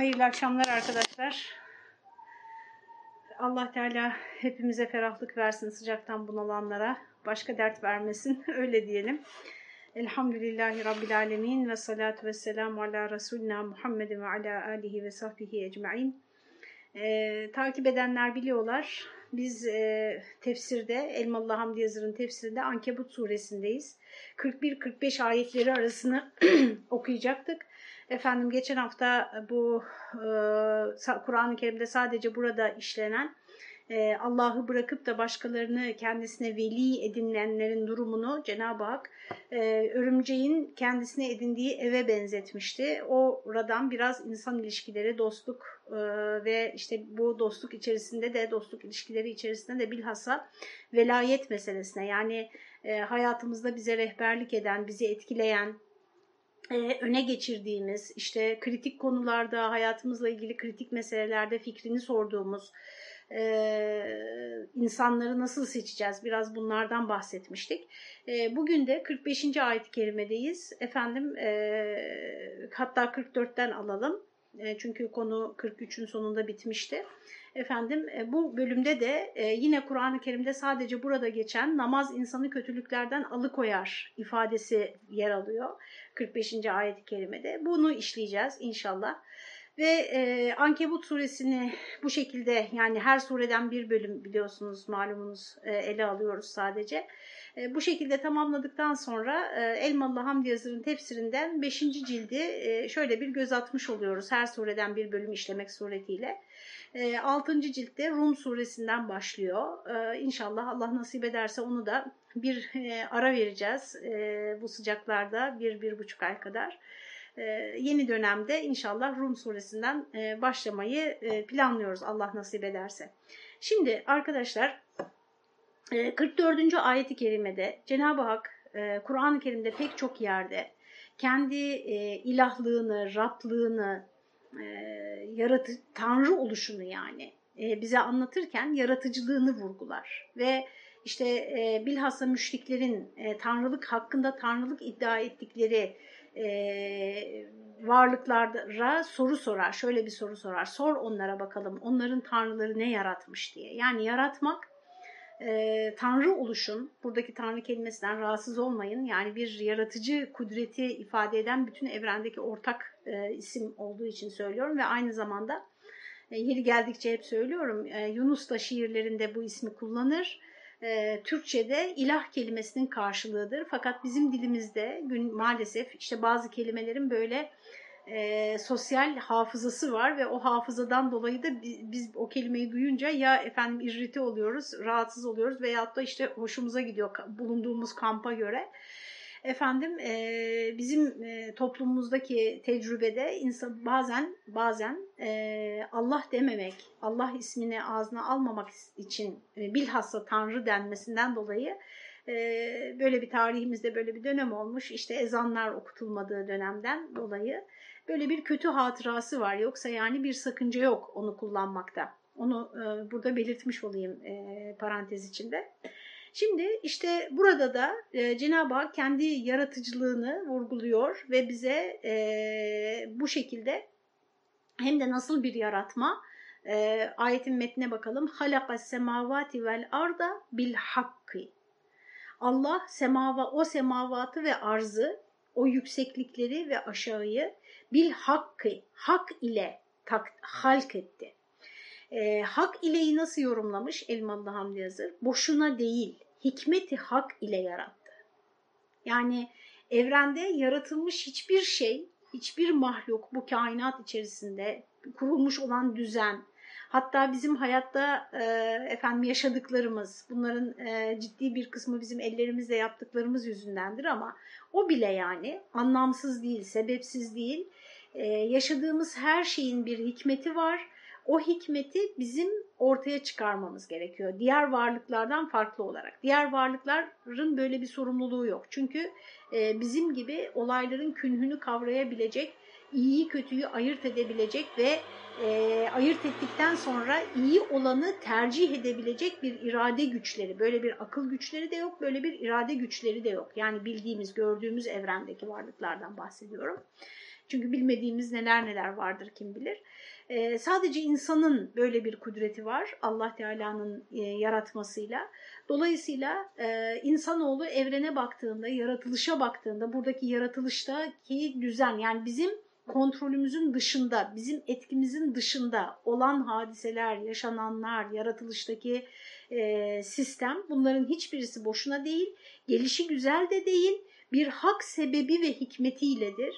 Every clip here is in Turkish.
Hayırlı akşamlar arkadaşlar. Allah Teala hepimize ferahlık versin sıcaktan bunalanlara. Başka dert vermesin öyle diyelim. Elhamdülillahi Rabbil Alemin ve salatu ve selamu ala Resulina Muhammedin ve ala alihi ve sahbihi ecma'in. Ee, takip edenler biliyorlar. Biz e, tefsirde, Elmalı Hamdi Yazır'ın tefsirinde Ankebut suresindeyiz. 41-45 ayetleri arasını okuyacaktık. Efendim geçen hafta bu e, Kur'an-ı Kerim'de sadece burada işlenen e, Allah'ı bırakıp da başkalarını kendisine veli edinenlerin durumunu Cenab-ı Hak e, örümceğin kendisine edindiği eve benzetmişti. Oradan biraz insan ilişkileri, dostluk e, ve işte bu dostluk içerisinde de dostluk ilişkileri içerisinde de bilhassa velayet meselesine yani e, hayatımızda bize rehberlik eden, bizi etkileyen, e, öne geçirdiğimiz, işte kritik konularda, hayatımızla ilgili kritik meselelerde fikrini sorduğumuz e, insanları nasıl seçeceğiz? Biraz bunlardan bahsetmiştik. E, bugün de 45. ayet-i kerimedeyiz. Efendim e, hatta 44'ten alalım. E, çünkü konu 43'ün sonunda bitmişti. Efendim e, bu bölümde de e, yine Kur'an-ı Kerim'de sadece burada geçen namaz insanı kötülüklerden alıkoyar ifadesi yer alıyor. 45. ayet-i kerimede. Bunu işleyeceğiz inşallah. Ve e, Ankebut suresini bu şekilde yani her sureden bir bölüm biliyorsunuz malumunuz e, ele alıyoruz sadece. E, bu şekilde tamamladıktan sonra e, Elmalı Hamdi Yazır'ın tefsirinden 5. cildi e, şöyle bir göz atmış oluyoruz her sureden bir bölüm işlemek suretiyle. E, 6. ciltte Rum suresinden başlıyor. E, inşallah Allah nasip ederse onu da bir e, ara vereceğiz e, bu sıcaklarda bir, bir buçuk ay kadar. Ee, yeni dönemde inşallah Rum suresinden e, başlamayı planlıyoruz Allah nasip ederse. Şimdi arkadaşlar 44. E, ayeti kerimede Cenab-ı Hak Kur'an-ı Kerim'de pek çok yerde kendi ilahlığını, Rablığını, yaratı, Tanrı oluşunu yani bize anlatırken yaratıcılığını vurgular. Ve işte bilhassa müşriklerin tanrılık hakkında tanrılık iddia ettikleri e, varlıklara soru sorar. Şöyle bir soru sorar. Sor onlara bakalım onların tanrıları ne yaratmış diye. Yani yaratmak e, tanrı oluşun, buradaki tanrı kelimesinden rahatsız olmayın. Yani bir yaratıcı kudreti ifade eden bütün evrendeki ortak e, isim olduğu için söylüyorum ve aynı zamanda e, yeri geldikçe hep söylüyorum. E, Yunus da şiirlerinde bu ismi kullanır e, Türkçe'de ilah kelimesinin karşılığıdır. Fakat bizim dilimizde gün maalesef işte bazı kelimelerin böyle e, sosyal hafızası var ve o hafızadan dolayı da biz, o kelimeyi duyunca ya efendim irrite oluyoruz, rahatsız oluyoruz veyahut da işte hoşumuza gidiyor bulunduğumuz kampa göre. Efendim e, bizim e, toplumumuzdaki tecrübede insan bazen bazen e, Allah dememek, Allah ismini ağzına almamak için e, bilhassa Tanrı denmesinden dolayı böyle bir tarihimizde böyle bir dönem olmuş. İşte ezanlar okutulmadığı dönemden dolayı böyle bir kötü hatırası var. Yoksa yani bir sakınca yok onu kullanmakta. Onu e, burada belirtmiş olayım e, parantez içinde. Şimdi işte burada da e, Cenab-ı Hak kendi yaratıcılığını vurguluyor ve bize e, bu şekilde hem de nasıl bir yaratma e, ayetin metnine bakalım. Halakas semavati vel arda bil hakkı. Allah semava o semavatı ve arzı, o yükseklikleri ve aşağıyı bil hakkı, hak ile tak, halk etti. E, hak ileyi nasıl yorumlamış Elmalı Hamdi Yazır? Boşuna değil, hikmeti hak ile yarattı. Yani evrende yaratılmış hiçbir şey, hiçbir mahluk bu kainat içerisinde kurulmuş olan düzen, hatta bizim hayatta e, efendim yaşadıklarımız, bunların e, ciddi bir kısmı bizim ellerimizle yaptıklarımız yüzündendir ama o bile yani anlamsız değil, sebepsiz değil. E, yaşadığımız her şeyin bir hikmeti var o hikmeti bizim ortaya çıkarmamız gerekiyor. Diğer varlıklardan farklı olarak. Diğer varlıkların böyle bir sorumluluğu yok. Çünkü e, bizim gibi olayların künhünü kavrayabilecek, iyiyi kötüyü ayırt edebilecek ve e, ayırt ettikten sonra iyi olanı tercih edebilecek bir irade güçleri, böyle bir akıl güçleri de yok, böyle bir irade güçleri de yok. Yani bildiğimiz, gördüğümüz evrendeki varlıklardan bahsediyorum. Çünkü bilmediğimiz neler neler vardır kim bilir. E, sadece insanın böyle bir kudreti var Allah Teala'nın e, yaratmasıyla. Dolayısıyla e, insanoğlu evrene baktığında, yaratılışa baktığında, buradaki yaratılıştaki düzen yani bizim kontrolümüzün dışında, bizim etkimizin dışında olan hadiseler, yaşananlar, yaratılıştaki e, sistem bunların hiçbirisi boşuna değil, gelişi güzel de değil, bir hak sebebi ve hikmetiyledir.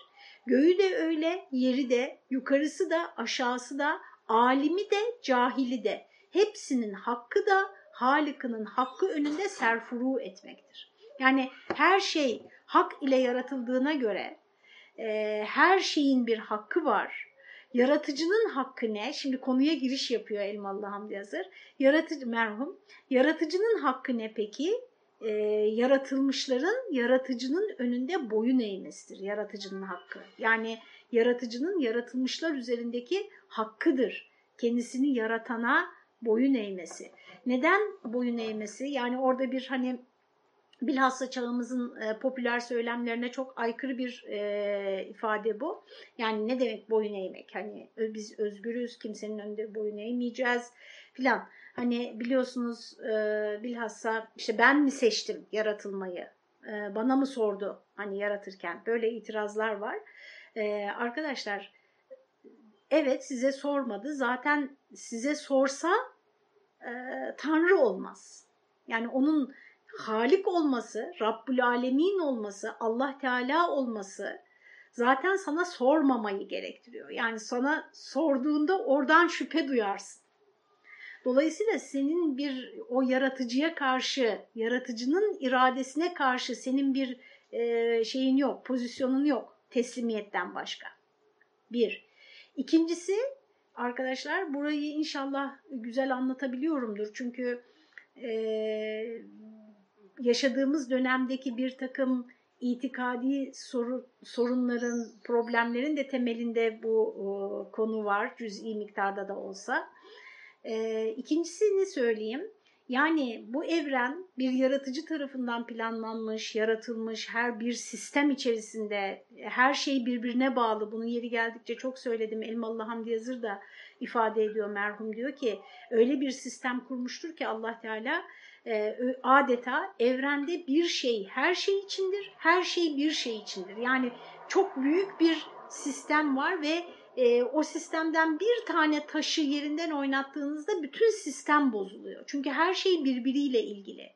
Göğü de öyle, yeri de, yukarısı da, aşağısı da, alimi de, cahili de, hepsinin hakkı da, Halık'ının hakkı önünde serfuru etmektir. Yani her şey hak ile yaratıldığına göre e, her şeyin bir hakkı var. Yaratıcının hakkı ne? Şimdi konuya giriş yapıyor Elmalı Hamdi Yazır. Yaratıcı merhum. Yaratıcının hakkı ne peki? E, yaratılmışların yaratıcının önünde boyun eğmesidir. Yaratıcının hakkı. Yani yaratıcının yaratılmışlar üzerindeki hakkıdır. Kendisini yaratana boyun eğmesi. Neden boyun eğmesi? Yani orada bir hani bilhassa çağımızın e, popüler söylemlerine çok aykırı bir e, ifade bu. Yani ne demek boyun eğmek? Hani biz özgürüz, kimsenin önünde boyun eğmeyeceğiz filan. Hani biliyorsunuz e, bilhassa işte ben mi seçtim yaratılmayı? E, bana mı sordu hani yaratırken? Böyle itirazlar var. E, arkadaşlar evet size sormadı. Zaten size sorsa e, Tanrı olmaz. Yani onun Halik olması, Rabbül Alemin olması, Allah Teala olması zaten sana sormamayı gerektiriyor. Yani sana sorduğunda oradan şüphe duyarsın. Dolayısıyla senin bir o yaratıcıya karşı, yaratıcının iradesine karşı senin bir e, şeyin yok, pozisyonun yok teslimiyetten başka. Bir. İkincisi arkadaşlar burayı inşallah güzel anlatabiliyorumdur. Çünkü e, yaşadığımız dönemdeki bir takım itikadi soru, sorunların, problemlerin de temelinde bu konu var cüz'i miktarda da olsa. E, ikincisini söyleyeyim. Yani bu evren bir yaratıcı tarafından planlanmış, yaratılmış, her bir sistem içerisinde her şey birbirine bağlı. Bunu yeri geldikçe çok söyledim. Elmalı Hamdi Yazır da ifade ediyor merhum diyor ki öyle bir sistem kurmuştur ki Allah Teala e, adeta evrende bir şey her şey içindir, her şey bir şey içindir. Yani çok büyük bir sistem var ve e, o sistemden bir tane taşı yerinden oynattığınızda bütün sistem bozuluyor. Çünkü her şey birbiriyle ilgili.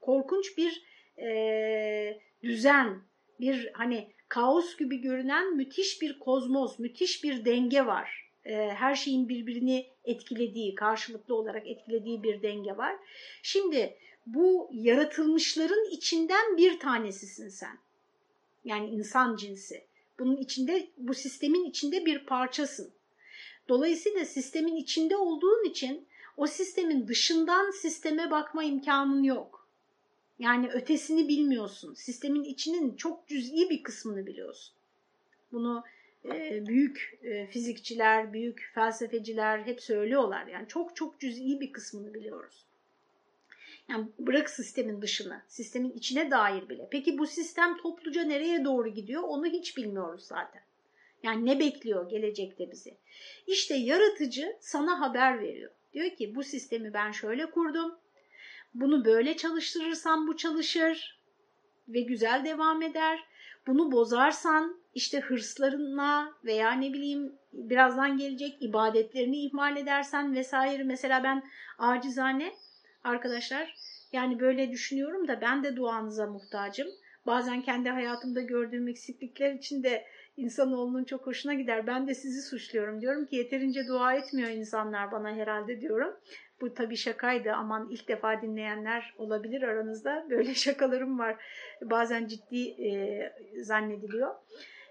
Korkunç bir e, düzen, bir hani kaos gibi görünen müthiş bir kozmos, müthiş bir denge var. E, her şeyin birbirini etkilediği, karşılıklı olarak etkilediği bir denge var. Şimdi bu yaratılmışların içinden bir tanesisin sen. Yani insan cinsi. Bunun içinde, bu sistemin içinde bir parçasın. Dolayısıyla sistemin içinde olduğun için o sistemin dışından sisteme bakma imkanın yok. Yani ötesini bilmiyorsun. Sistemin içinin çok cüz'i bir kısmını biliyorsun. Bunu büyük e, fizikçiler, büyük felsefeciler hep söylüyorlar. Yani çok çok cüz'i bir kısmını biliyoruz. Yani bırak sistemin dışını, sistemin içine dair bile. Peki bu sistem topluca nereye doğru gidiyor onu hiç bilmiyoruz zaten. Yani ne bekliyor gelecekte bizi? İşte yaratıcı sana haber veriyor. Diyor ki bu sistemi ben şöyle kurdum. Bunu böyle çalıştırırsam bu çalışır ve güzel devam eder. Bunu bozarsan işte hırslarına veya ne bileyim birazdan gelecek ibadetlerini ihmal edersen vesaire. Mesela ben acizane arkadaşlar yani böyle düşünüyorum da ben de duanıza muhtacım. Bazen kendi hayatımda gördüğüm eksiklikler için de insanoğlunun çok hoşuna gider. Ben de sizi suçluyorum. Diyorum ki yeterince dua etmiyor insanlar bana herhalde diyorum. Bu tabii şakaydı. Aman ilk defa dinleyenler olabilir aranızda. Böyle şakalarım var. Bazen ciddi e, zannediliyor.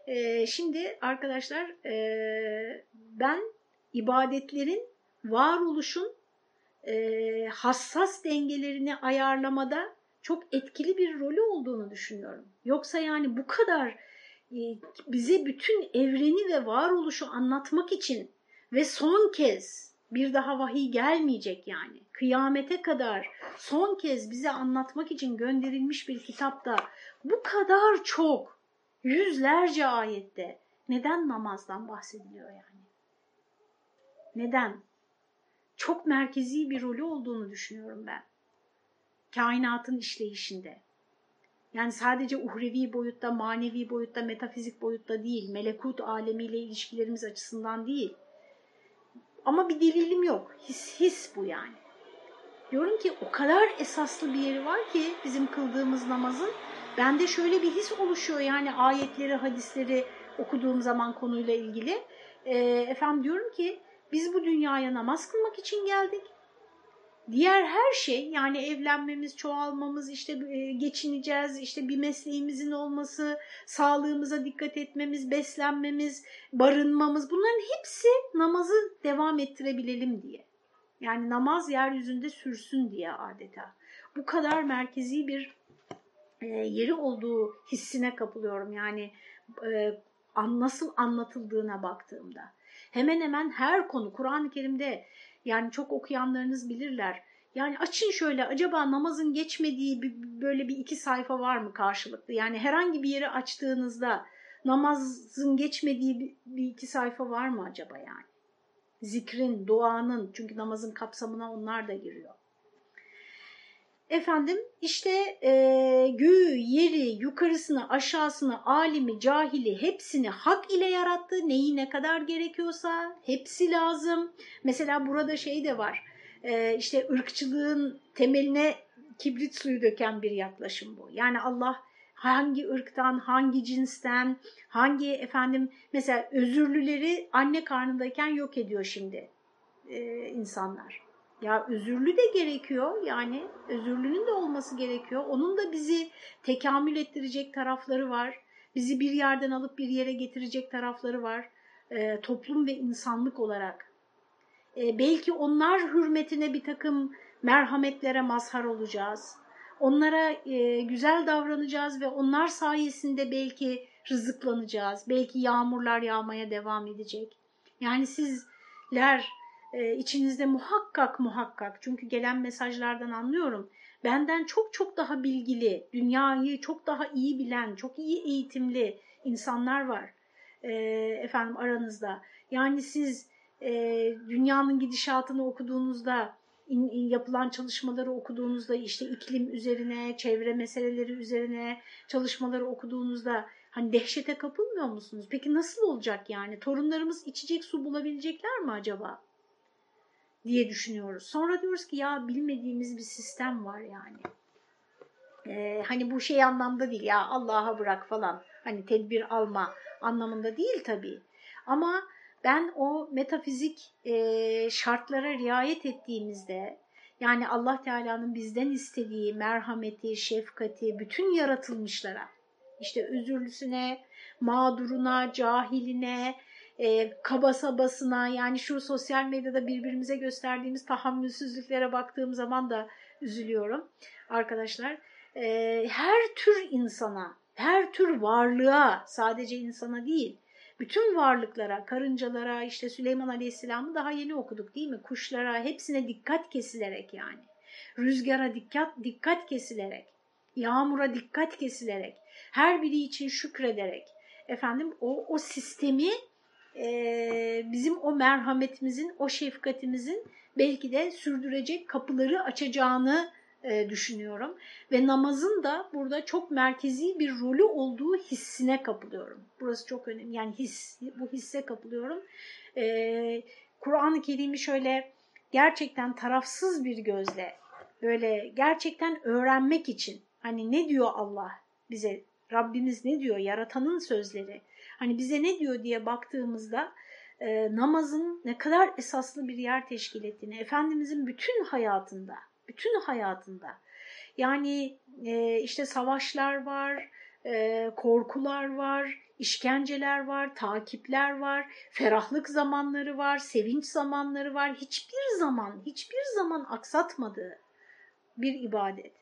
E, şimdi arkadaşlar e, ben ibadetlerin varoluşun e, hassas dengelerini ayarlamada çok etkili bir rolü olduğunu düşünüyorum. Yoksa yani bu kadar e, bize bütün evreni ve varoluşu anlatmak için ve son kez bir daha vahiy gelmeyecek yani. Kıyamete kadar son kez bize anlatmak için gönderilmiş bir kitapta bu kadar çok yüzlerce ayette Neden namazdan bahsediliyor yani? Neden? Çok merkezi bir rolü olduğunu düşünüyorum ben. Kainatın işleyişinde. Yani sadece uhrevi boyutta, manevi boyutta, metafizik boyutta değil, melekut alemiyle ilişkilerimiz açısından değil. Ama bir delilim yok. His, his bu yani. Diyorum ki o kadar esaslı bir yeri var ki bizim kıldığımız namazın. Bende şöyle bir his oluşuyor yani ayetleri, hadisleri okuduğum zaman konuyla ilgili. E, efendim diyorum ki biz bu dünyaya namaz kılmak için geldik. Diğer her şey yani evlenmemiz, çoğalmamız, işte geçineceğiz, işte bir mesleğimizin olması, sağlığımıza dikkat etmemiz, beslenmemiz, barınmamız bunların hepsi namazı devam ettirebilelim diye. Yani namaz yeryüzünde sürsün diye adeta. Bu kadar merkezi bir yeri olduğu hissine kapılıyorum. Yani nasıl anlatıldığına baktığımda. Hemen hemen her konu Kur'an-ı Kerim'de yani çok okuyanlarınız bilirler. Yani açın şöyle acaba namazın geçmediği bir, böyle bir iki sayfa var mı karşılıklı? Yani herhangi bir yeri açtığınızda namazın geçmediği bir, bir iki sayfa var mı acaba yani? Zikrin, duanın çünkü namazın kapsamına onlar da giriyor. Efendim işte e, göğü, yeri, yukarısını, aşağısını, alimi, cahili hepsini hak ile yarattı. Neyi ne kadar gerekiyorsa hepsi lazım. Mesela burada şey de var. E, işte ırkçılığın temeline kibrit suyu döken bir yaklaşım bu. Yani Allah hangi ırktan, hangi cinsten, hangi efendim mesela özürlüleri anne karnındayken yok ediyor şimdi e, insanlar. Ya özürlü de gerekiyor yani özürlünün de olması gerekiyor. Onun da bizi tekamül ettirecek tarafları var. Bizi bir yerden alıp bir yere getirecek tarafları var. E, toplum ve insanlık olarak. E, belki onlar hürmetine bir takım merhametlere mazhar olacağız. Onlara e, güzel davranacağız ve onlar sayesinde belki rızıklanacağız. Belki yağmurlar yağmaya devam edecek. Yani sizler e, içinizde muhakkak muhakkak çünkü gelen mesajlardan anlıyorum. Benden çok çok daha bilgili, dünyayı çok daha iyi bilen, çok iyi eğitimli insanlar var e, efendim aranızda. Yani siz e, dünyanın gidişatını okuduğunuzda, yapılan çalışmaları okuduğunuzda, işte iklim üzerine, çevre meseleleri üzerine çalışmaları okuduğunuzda hani dehşete kapılmıyor musunuz? Peki nasıl olacak yani? Torunlarımız içecek su bulabilecekler mi acaba? Diye düşünüyoruz. Sonra diyoruz ki ya bilmediğimiz bir sistem var yani. Ee, hani bu şey anlamda değil ya Allah'a bırak falan. Hani tedbir alma anlamında değil tabii. Ama ben o metafizik e, şartlara riayet ettiğimizde yani Allah Teala'nın bizden istediği merhameti, şefkati bütün yaratılmışlara işte özürlüsüne, mağduruna, cahiline, e, kaba sabasına yani şu sosyal medyada birbirimize gösterdiğimiz tahammülsüzlüklere baktığım zaman da üzülüyorum arkadaşlar. E, her tür insana, her tür varlığa sadece insana değil bütün varlıklara, karıncalara, işte Süleyman Aleyhisselam'ı daha yeni okuduk değil mi? Kuşlara hepsine dikkat kesilerek yani. Rüzgara dikkat, dikkat kesilerek, yağmura dikkat kesilerek, her biri için şükrederek, efendim o, o sistemi e, bizim o merhametimizin, o şefkatimizin belki de sürdürecek kapıları açacağını e, düşünüyorum. Ve namazın da burada çok merkezi bir rolü olduğu hissine kapılıyorum. Burası çok önemli. Yani his, bu hisse kapılıyorum. E, Kur'an-ı Kerim'i şöyle gerçekten tarafsız bir gözle böyle gerçekten öğrenmek için hani ne diyor Allah bize Rabbimiz ne diyor yaratanın sözleri Hani bize ne diyor diye baktığımızda e, namazın ne kadar esaslı bir yer teşkil ettiğini, Efendimizin bütün hayatında, bütün hayatında yani e, işte savaşlar var, e, korkular var, işkenceler var, takipler var, ferahlık zamanları var, sevinç zamanları var. Hiçbir zaman, hiçbir zaman aksatmadığı bir ibadet.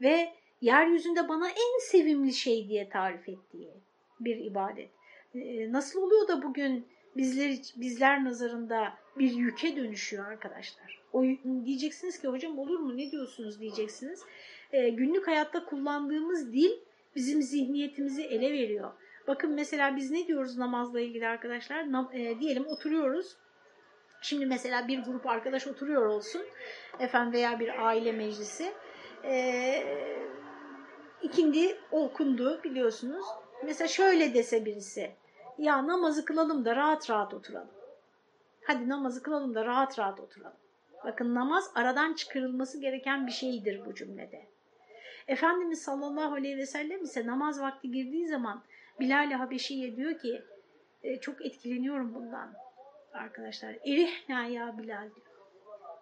Ve yeryüzünde bana en sevimli şey diye tarif ettiği bir ibadet. Ee, nasıl oluyor da bugün bizler bizler nazarında bir yüke dönüşüyor arkadaşlar. O diyeceksiniz ki hocam olur mu ne diyorsunuz diyeceksiniz. E, günlük hayatta kullandığımız dil bizim zihniyetimizi ele veriyor. Bakın mesela biz ne diyoruz namazla ilgili arkadaşlar? Na, e, diyelim oturuyoruz. Şimdi mesela bir grup arkadaş oturuyor olsun. Efendim veya bir aile meclisi. E, ikindi okundu biliyorsunuz. Mesela şöyle dese birisi. Ya namazı kılalım da rahat rahat oturalım. Hadi namazı kılalım da rahat rahat oturalım. Bakın namaz aradan çıkarılması gereken bir şeydir bu cümlede. Efendimiz sallallahu aleyhi ve sellem ise namaz vakti girdiği zaman Bilal-i Habeşi'ye diyor ki e, çok etkileniyorum bundan arkadaşlar. Erihna ya Bilal diyor.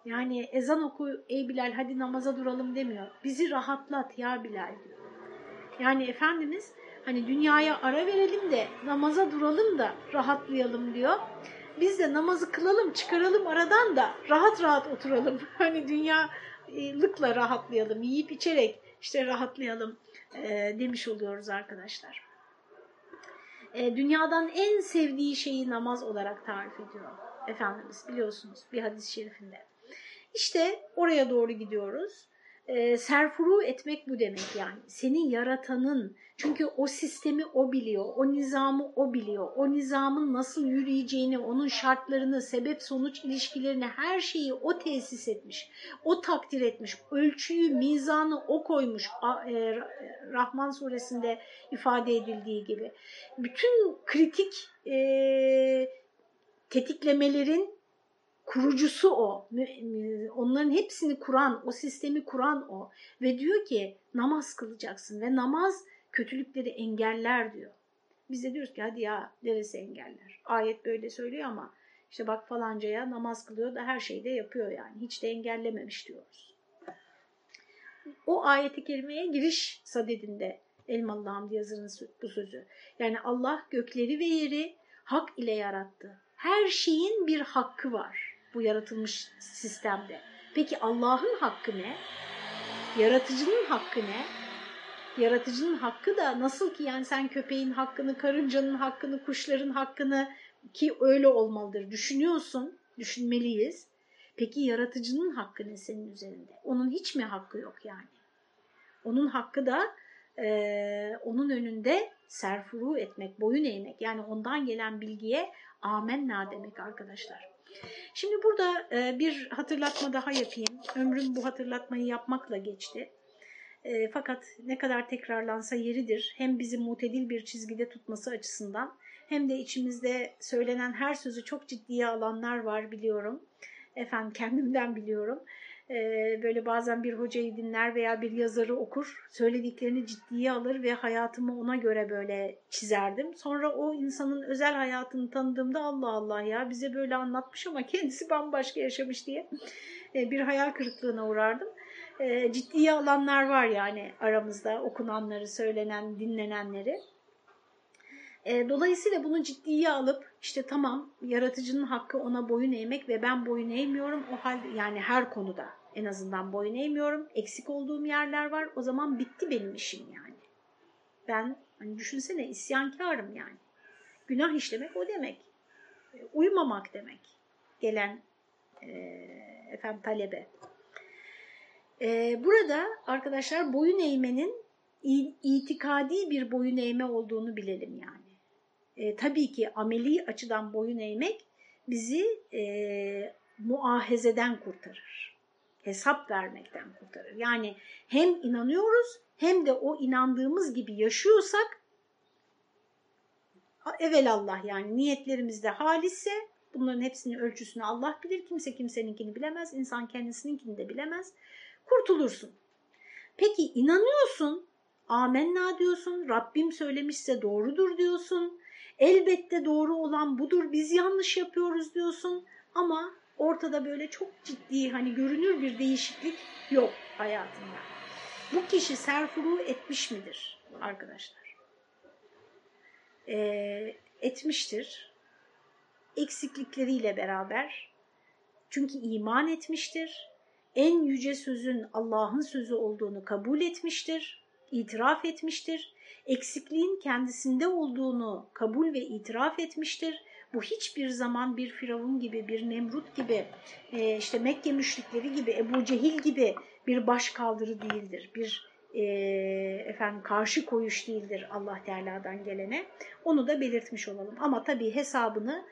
Yani ezan oku ey Bilal hadi namaza duralım demiyor. Bizi rahatlat ya Bilal diyor. Yani Efendimiz hani dünyaya ara verelim de namaza duralım da rahatlayalım diyor. Biz de namazı kılalım çıkaralım aradan da rahat rahat oturalım. Hani dünyalıkla rahatlayalım yiyip içerek işte rahatlayalım e, demiş oluyoruz arkadaşlar. E, dünyadan en sevdiği şeyi namaz olarak tarif ediyor Efendimiz biliyorsunuz bir hadis-i şerifinde. İşte oraya doğru gidiyoruz. E, serfuru etmek bu demek yani. Senin yaratanın çünkü o sistemi o biliyor, o nizamı o biliyor. O nizamın nasıl yürüyeceğini, onun şartlarını, sebep-sonuç ilişkilerini her şeyi o tesis etmiş. O takdir etmiş. Ölçüyü, mizanı o koymuş. E, Rahman suresinde ifade edildiği gibi. Bütün kritik e, tetiklemelerin kurucusu o. Onların hepsini kuran, o sistemi kuran o. Ve diyor ki namaz kılacaksın ve namaz kötülükleri engeller diyor. Biz de diyoruz ki hadi ya neresi engeller? Ayet böyle söylüyor ama işte bak falancaya namaz kılıyor da her şeyi de yapıyor yani. Hiç de engellememiş diyoruz. O ayeti kerimeye giriş sadedinde Elmalı Hamdi yazarın bu sözü. Yani Allah gökleri ve yeri hak ile yarattı. Her şeyin bir hakkı var bu yaratılmış sistemde. Peki Allah'ın hakkı ne? Yaratıcının hakkı ne? Yaratıcının hakkı da nasıl ki yani sen köpeğin hakkını, karıncanın hakkını, kuşların hakkını ki öyle olmalıdır düşünüyorsun, düşünmeliyiz. Peki yaratıcının hakkı ne senin üzerinde? Onun hiç mi hakkı yok yani? Onun hakkı da e, onun önünde serfuru etmek, boyun eğmek. Yani ondan gelen bilgiye amenna demek arkadaşlar. Şimdi burada e, bir hatırlatma daha yapayım. Ömrüm bu hatırlatmayı yapmakla geçti. E, fakat ne kadar tekrarlansa yeridir. Hem bizi mutedil bir çizgide tutması açısından hem de içimizde söylenen her sözü çok ciddiye alanlar var biliyorum. Efendim kendimden biliyorum. E, böyle bazen bir hocayı dinler veya bir yazarı okur, söylediklerini ciddiye alır ve hayatımı ona göre böyle çizerdim. Sonra o insanın özel hayatını tanıdığımda Allah Allah ya bize böyle anlatmış ama kendisi bambaşka yaşamış diye e, bir hayal kırıklığına uğrardım e, ciddiye alanlar var yani aramızda okunanları, söylenen, dinlenenleri. E, dolayısıyla bunu ciddiye alıp işte tamam yaratıcının hakkı ona boyun eğmek ve ben boyun eğmiyorum o halde yani her konuda en azından boyun eğmiyorum. Eksik olduğum yerler var o zaman bitti benim işim yani. Ben hani düşünsene isyankarım yani. Günah işlemek o demek. E, uymamak demek. Gelen e, efendim talebe. Ee, burada arkadaşlar boyun eğmenin itikadi bir boyun eğme olduğunu bilelim yani. Ee, tabii ki ameli açıdan boyun eğmek bizi e, muahezeden kurtarır. Hesap vermekten kurtarır. Yani hem inanıyoruz hem de o inandığımız gibi yaşıyorsak evelallah yani niyetlerimizde halisse bunların hepsinin ölçüsünü Allah bilir. Kimse kimseninkini bilemez. İnsan kendisininkini de bilemez kurtulursun. Peki inanıyorsun, amenna diyorsun, Rabbim söylemişse doğrudur diyorsun, elbette doğru olan budur, biz yanlış yapıyoruz diyorsun ama ortada böyle çok ciddi hani görünür bir değişiklik yok hayatında. Bu kişi serfuru etmiş midir arkadaşlar? Ee, etmiştir. Eksiklikleriyle beraber. Çünkü iman etmiştir en yüce sözün Allah'ın sözü olduğunu kabul etmiştir, itiraf etmiştir. Eksikliğin kendisinde olduğunu kabul ve itiraf etmiştir. Bu hiçbir zaman bir Firavun gibi, bir Nemrut gibi, e, işte Mekke müşrikleri gibi, Ebu Cehil gibi bir baş kaldırı değildir. Bir e, efendim karşı koyuş değildir Allah Teala'dan gelene. Onu da belirtmiş olalım. Ama tabii hesabını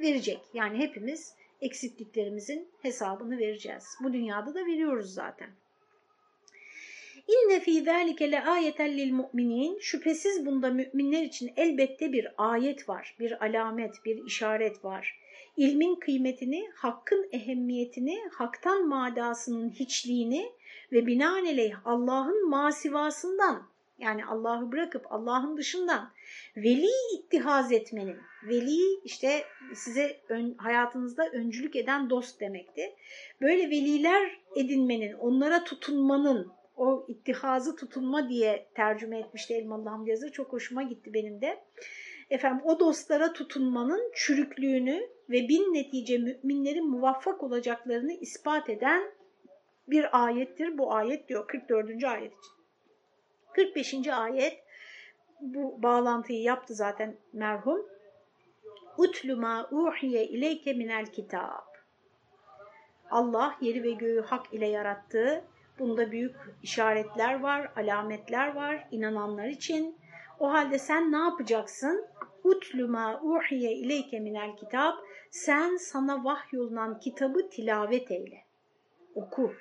verecek. Yani hepimiz eksikliklerimizin hesabını vereceğiz. Bu dünyada da veriyoruz zaten. İnne fî zâlike le âyeten lil mu'minin. Şüphesiz bunda müminler için elbette bir ayet var, bir alamet, bir işaret var. İlmin kıymetini, hakkın ehemmiyetini, haktan madasının hiçliğini ve binaenaleyh Allah'ın masivasından yani Allah'ı bırakıp Allah'ın dışından veli ittihaz etmenin, veli işte size ön, hayatınızda öncülük eden dost demekti. Böyle veliler edinmenin, onlara tutunmanın, o ittihazı tutunma diye tercüme etmişti Elmalı Hamdi. Çok hoşuma gitti benim de. Efendim o dostlara tutunmanın çürüklüğünü ve bin netice müminlerin muvaffak olacaklarını ispat eden bir ayettir. Bu ayet diyor 44. ayet için. 45. ayet bu bağlantıyı yaptı zaten merhum. Utlu ma uhiye ileyke minel kitab. Allah yeri ve göğü hak ile yarattığı Bunda büyük işaretler var, alametler var inananlar için. O halde sen ne yapacaksın? Utlu ma uhiye ileyke minel kitap. Sen sana vahyolunan kitabı tilavet eyle. Oku.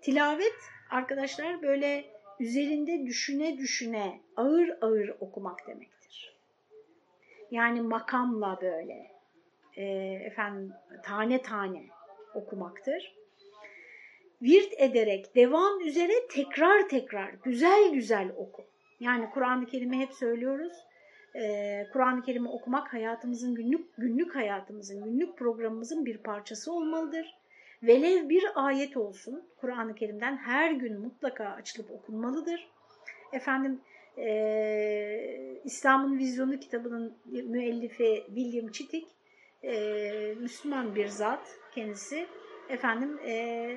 Tilavet arkadaşlar böyle üzerinde düşüne düşüne ağır ağır okumak demektir. Yani makamla böyle e, efendim tane tane okumaktır virt ederek devam üzere tekrar tekrar güzel güzel oku. Yani Kur'an-ı Kerim'i hep söylüyoruz. Ee, Kur'an-ı Kerim'i okumak hayatımızın günlük günlük hayatımızın, günlük programımızın bir parçası olmalıdır. Velev bir ayet olsun Kur'an-ı Kerim'den her gün mutlaka açılıp okunmalıdır. Efendim e, İslam'ın Vizyonu kitabının müellifi William Chittick, e, Müslüman bir zat kendisi efendim e,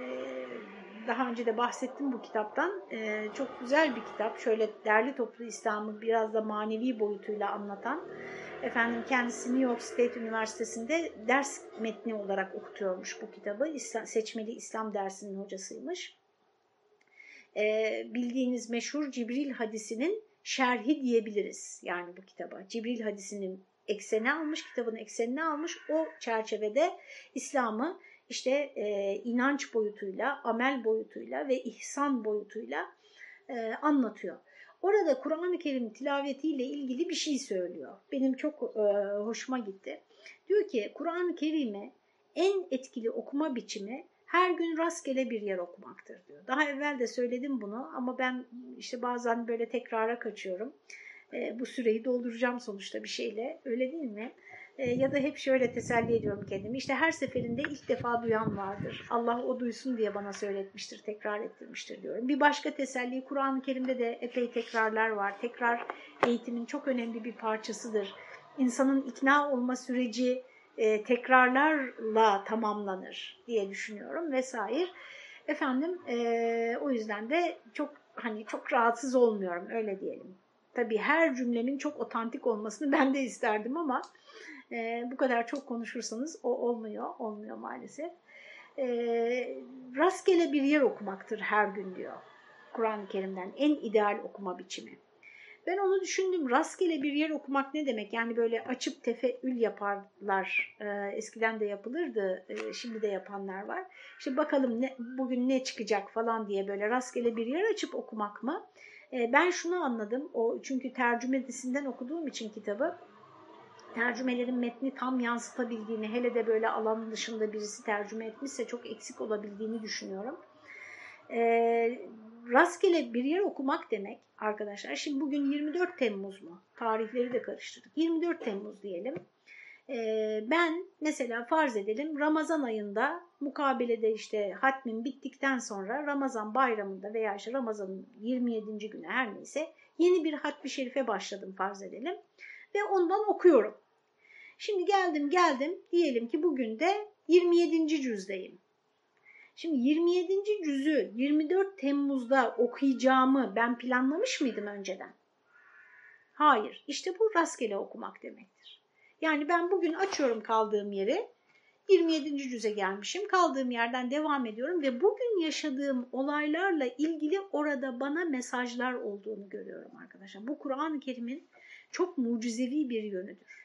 daha önce de bahsettim bu kitaptan. E, çok güzel bir kitap. Şöyle derli toplu İslam'ı biraz da manevi boyutuyla anlatan. Efendim kendisi New York State Üniversitesi'nde ders metni olarak okutuyormuş bu kitabı. İslam, seçmeli İslam dersinin hocasıymış. E, bildiğiniz meşhur Cibril hadisinin şerhi diyebiliriz yani bu kitaba. Cibril hadisinin ekseni almış, kitabın eksenini almış. O çerçevede İslam'ı işte e, inanç boyutuyla, amel boyutuyla ve ihsan boyutuyla e, anlatıyor. Orada Kur'an-ı Kerim tilavetiyle ilgili bir şey söylüyor. Benim çok e, hoşuma gitti. Diyor ki Kur'an-ı Kerim'i en etkili okuma biçimi her gün rastgele bir yer okumaktır diyor. Daha evvel de söyledim bunu ama ben işte bazen böyle tekrara kaçıyorum. E, bu süreyi dolduracağım sonuçta bir şeyle öyle değil mi? E, ya da hep şöyle teselli ediyorum kendimi. İşte her seferinde ilk defa duyan vardır. Allah o duysun diye bana söyletmiştir, tekrar ettirmiştir diyorum. Bir başka teselli Kur'an-ı Kerim'de de epey tekrarlar var. Tekrar eğitimin çok önemli bir parçasıdır. İnsanın ikna olma süreci e, tekrarlarla tamamlanır diye düşünüyorum vesaire. Efendim e, o yüzden de çok hani çok rahatsız olmuyorum öyle diyelim. Tabii her cümlemin çok otantik olmasını ben de isterdim ama e, bu kadar çok konuşursanız o olmuyor, olmuyor maalesef. E, rastgele bir yer okumaktır her gün diyor Kur'an-ı Kerim'den en ideal okuma biçimi. Ben onu düşündüm. Rastgele bir yer okumak ne demek? Yani böyle açıp tefeül yaparlar. E, eskiden de yapılırdı. E, şimdi de yapanlar var. İşte bakalım ne, bugün ne çıkacak falan diye böyle rastgele bir yer açıp okumak mı? E, ben şunu anladım. O çünkü tercümesinden okuduğum için kitabı tercümelerin metni tam yansıtabildiğini, hele de böyle alanın dışında birisi tercüme etmişse çok eksik olabildiğini düşünüyorum. E, rastgele bir yer okumak demek arkadaşlar. Şimdi bugün 24 Temmuz mu? Tarihleri de karıştırdık. 24 Temmuz diyelim. E, ben mesela farz edelim Ramazan ayında mukabelede işte hatmin bittikten sonra Ramazan bayramında veya işte Ramazan'ın 27. günü her neyse yeni bir hatmi şerife başladım farz edelim. Ve ondan okuyorum. Şimdi geldim geldim diyelim ki bugün de 27. cüzdeyim. Şimdi 27. cüzü 24 Temmuz'da okuyacağımı ben planlamış mıydım önceden? Hayır. İşte bu rastgele okumak demektir. Yani ben bugün açıyorum kaldığım yeri 27. cüze gelmişim. Kaldığım yerden devam ediyorum ve bugün yaşadığım olaylarla ilgili orada bana mesajlar olduğunu görüyorum arkadaşlar. Bu Kur'an-ı Kerim'in çok mucizevi bir yönüdür.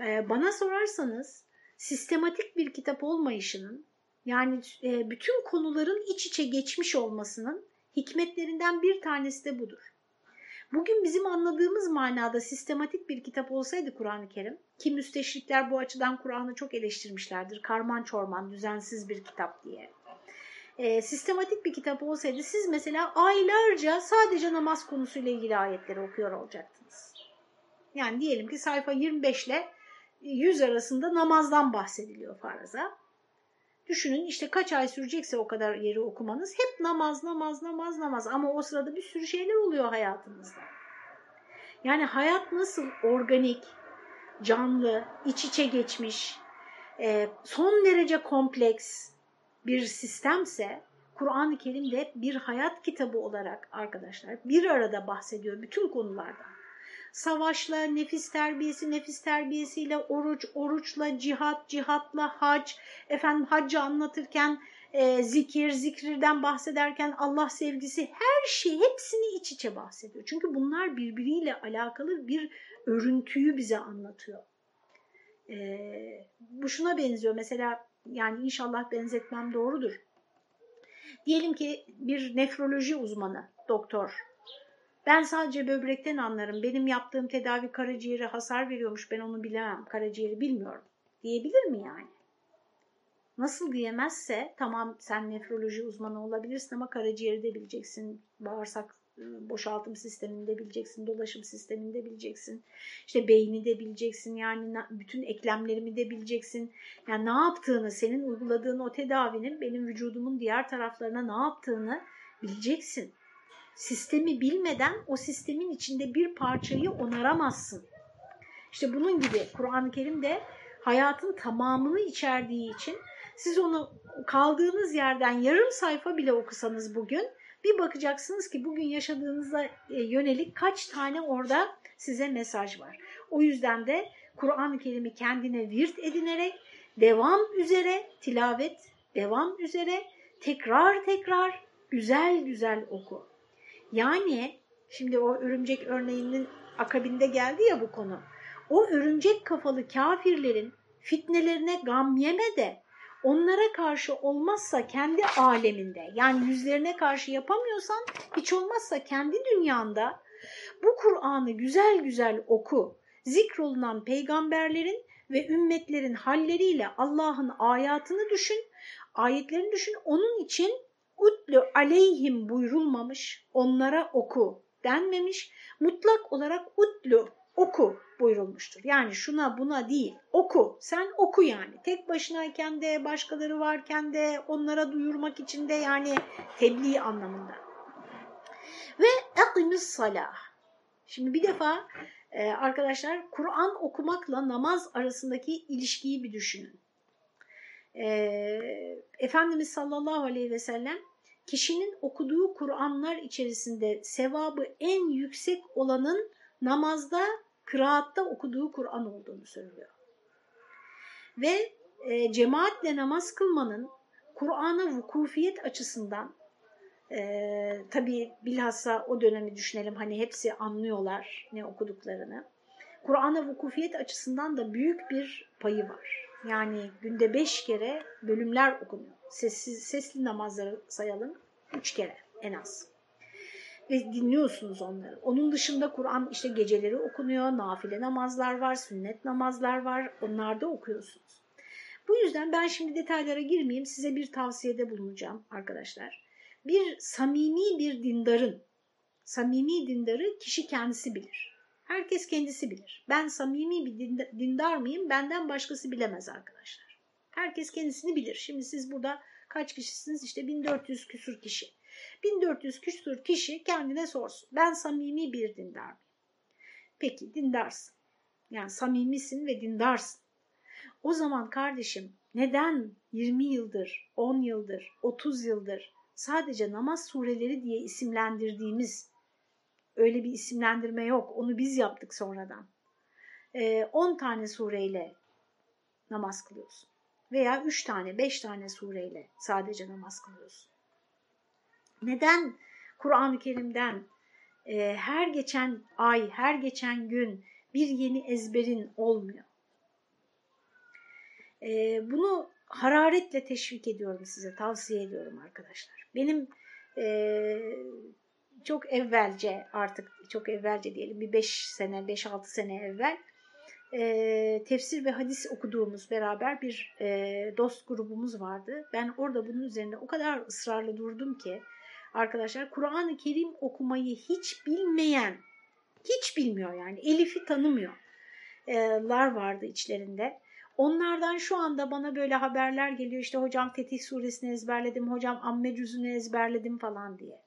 Ee, bana sorarsanız sistematik bir kitap olmayışının yani e, bütün konuların iç içe geçmiş olmasının hikmetlerinden bir tanesi de budur. Bugün bizim anladığımız manada sistematik bir kitap olsaydı Kur'an-ı Kerim, ki müsteşrikler bu açıdan Kur'an'ı çok eleştirmişlerdir. Karman çorman, düzensiz bir kitap diye. E, sistematik bir kitap olsaydı siz mesela aylarca sadece namaz konusuyla ilgili ayetleri okuyor olacaktınız. Yani diyelim ki sayfa 25 ile 100 arasında namazdan bahsediliyor faraza. Düşünün işte kaç ay sürecekse o kadar yeri okumanız hep namaz, namaz, namaz, namaz ama o sırada bir sürü şeyler oluyor hayatınızda. Yani hayat nasıl organik, canlı, iç içe geçmiş, e, son derece kompleks bir sistemse Kur'an-ı Kerim bir hayat kitabı olarak arkadaşlar bir arada bahsediyor bütün konulardan savaşla, nefis terbiyesi, nefis terbiyesiyle oruç, oruçla, cihat, cihatla, hac, efendim haccı anlatırken e, zikir, zikirden bahsederken Allah sevgisi her şey hepsini iç içe bahsediyor. Çünkü bunlar birbiriyle alakalı bir örüntüyü bize anlatıyor. E, bu şuna benziyor mesela yani inşallah benzetmem doğrudur. Diyelim ki bir nefroloji uzmanı, doktor ben sadece böbrekten anlarım. Benim yaptığım tedavi karaciğere hasar veriyormuş. Ben onu bilemem. Karaciğeri bilmiyorum. Diyebilir mi yani? Nasıl diyemezse tamam sen nefroloji uzmanı olabilirsin ama karaciğeri de bileceksin. Bağırsak ıı, boşaltım sistemini de bileceksin. Dolaşım sistemini de bileceksin. İşte beyni de bileceksin. Yani bütün eklemlerimi de bileceksin. Yani ne yaptığını, senin uyguladığın o tedavinin benim vücudumun diğer taraflarına ne yaptığını bileceksin sistemi bilmeden o sistemin içinde bir parçayı onaramazsın. İşte bunun gibi Kur'an-ı Kerim de hayatın tamamını içerdiği için siz onu kaldığınız yerden yarım sayfa bile okusanız bugün bir bakacaksınız ki bugün yaşadığınıza e, yönelik kaç tane orada size mesaj var. O yüzden de Kur'an-ı Kerim'i kendine virt edinerek devam üzere tilavet, devam üzere tekrar tekrar güzel güzel oku. Yani şimdi o örümcek örneğinin akabinde geldi ya bu konu. O örümcek kafalı kafirlerin fitnelerine gam yeme de onlara karşı olmazsa kendi aleminde yani yüzlerine karşı yapamıyorsan hiç olmazsa kendi dünyanda bu Kur'an'ı güzel güzel oku. Zikrolunan peygamberlerin ve ümmetlerin halleriyle Allah'ın ayatını düşün, ayetlerini düşün. Onun için utlu aleyhim buyurulmamış, onlara oku denmemiş. Mutlak olarak utlu, oku buyurulmuştur. Yani şuna buna değil, oku. Sen oku yani. Tek başınayken de, başkaları varken de, onlara duyurmak için de yani tebliğ anlamında. Ve akimis salah. Şimdi bir defa e, arkadaşlar Kur'an okumakla namaz arasındaki ilişkiyi bir düşünün e, Efendimiz sallallahu aleyhi ve sellem kişinin okuduğu Kur'anlar içerisinde sevabı en yüksek olanın namazda, kıraatta okuduğu Kur'an olduğunu söylüyor. Ve e, cemaatle namaz kılmanın Kur'an'a vukufiyet açısından e, tabii bilhassa o dönemi düşünelim hani hepsi anlıyorlar ne okuduklarını. Kur'an'a vukufiyet açısından da büyük bir payı var. Yani günde beş kere bölümler okunuyor. Sessiz, sesli namazları sayalım. Üç kere en az. Ve dinliyorsunuz onları. Onun dışında Kur'an işte geceleri okunuyor. Nafile namazlar var, sünnet namazlar var. Onlarda okuyorsunuz. Bu yüzden ben şimdi detaylara girmeyeyim. Size bir tavsiyede bulunacağım arkadaşlar. Bir samimi bir dindarın, samimi dindarı kişi kendisi bilir. Herkes kendisi bilir. Ben samimi bir dindar mıyım? Benden başkası bilemez arkadaşlar. Herkes kendisini bilir. Şimdi siz burada kaç kişisiniz? İşte 1400 küsur kişi. 1400 küsur kişi kendine sorsun. Ben samimi bir dindar mıyım? Peki dindarsın. Yani samimisin ve dindarsın. O zaman kardeşim neden 20 yıldır, 10 yıldır, 30 yıldır sadece namaz sureleri diye isimlendirdiğimiz Öyle bir isimlendirme yok. Onu biz yaptık sonradan. 10 ee, tane sureyle namaz kılıyorsun. Veya üç tane, beş tane sureyle sadece namaz kılıyorsun. Neden Kur'an-ı Kerim'den e, her geçen ay, her geçen gün bir yeni ezberin olmuyor? E, bunu hararetle teşvik ediyorum size, tavsiye ediyorum arkadaşlar. Benim e, çok evvelce artık çok evvelce diyelim bir 5 sene 5-6 sene evvel e, tefsir ve hadis okuduğumuz beraber bir e, dost grubumuz vardı. Ben orada bunun üzerinde o kadar ısrarlı durdum ki arkadaşlar Kur'an-ı Kerim okumayı hiç bilmeyen hiç bilmiyor yani Elif'i tanımıyorlar vardı içlerinde. Onlardan şu anda bana böyle haberler geliyor işte hocam Fetih suresini ezberledim, hocam Amme cüzünü ezberledim falan diye.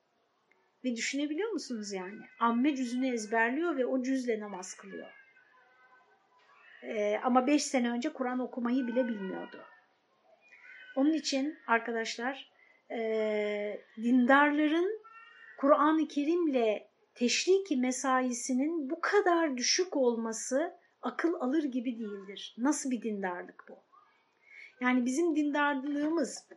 Ve düşünebiliyor musunuz yani? Amme cüzünü ezberliyor ve o cüzle namaz kılıyor. Ee, ama beş sene önce Kur'an okumayı bile bilmiyordu. Onun için arkadaşlar e, dindarların Kur'an-ı Kerim'le teşriki mesaisinin bu kadar düşük olması akıl alır gibi değildir. Nasıl bir dindarlık bu? Yani bizim dindarlığımız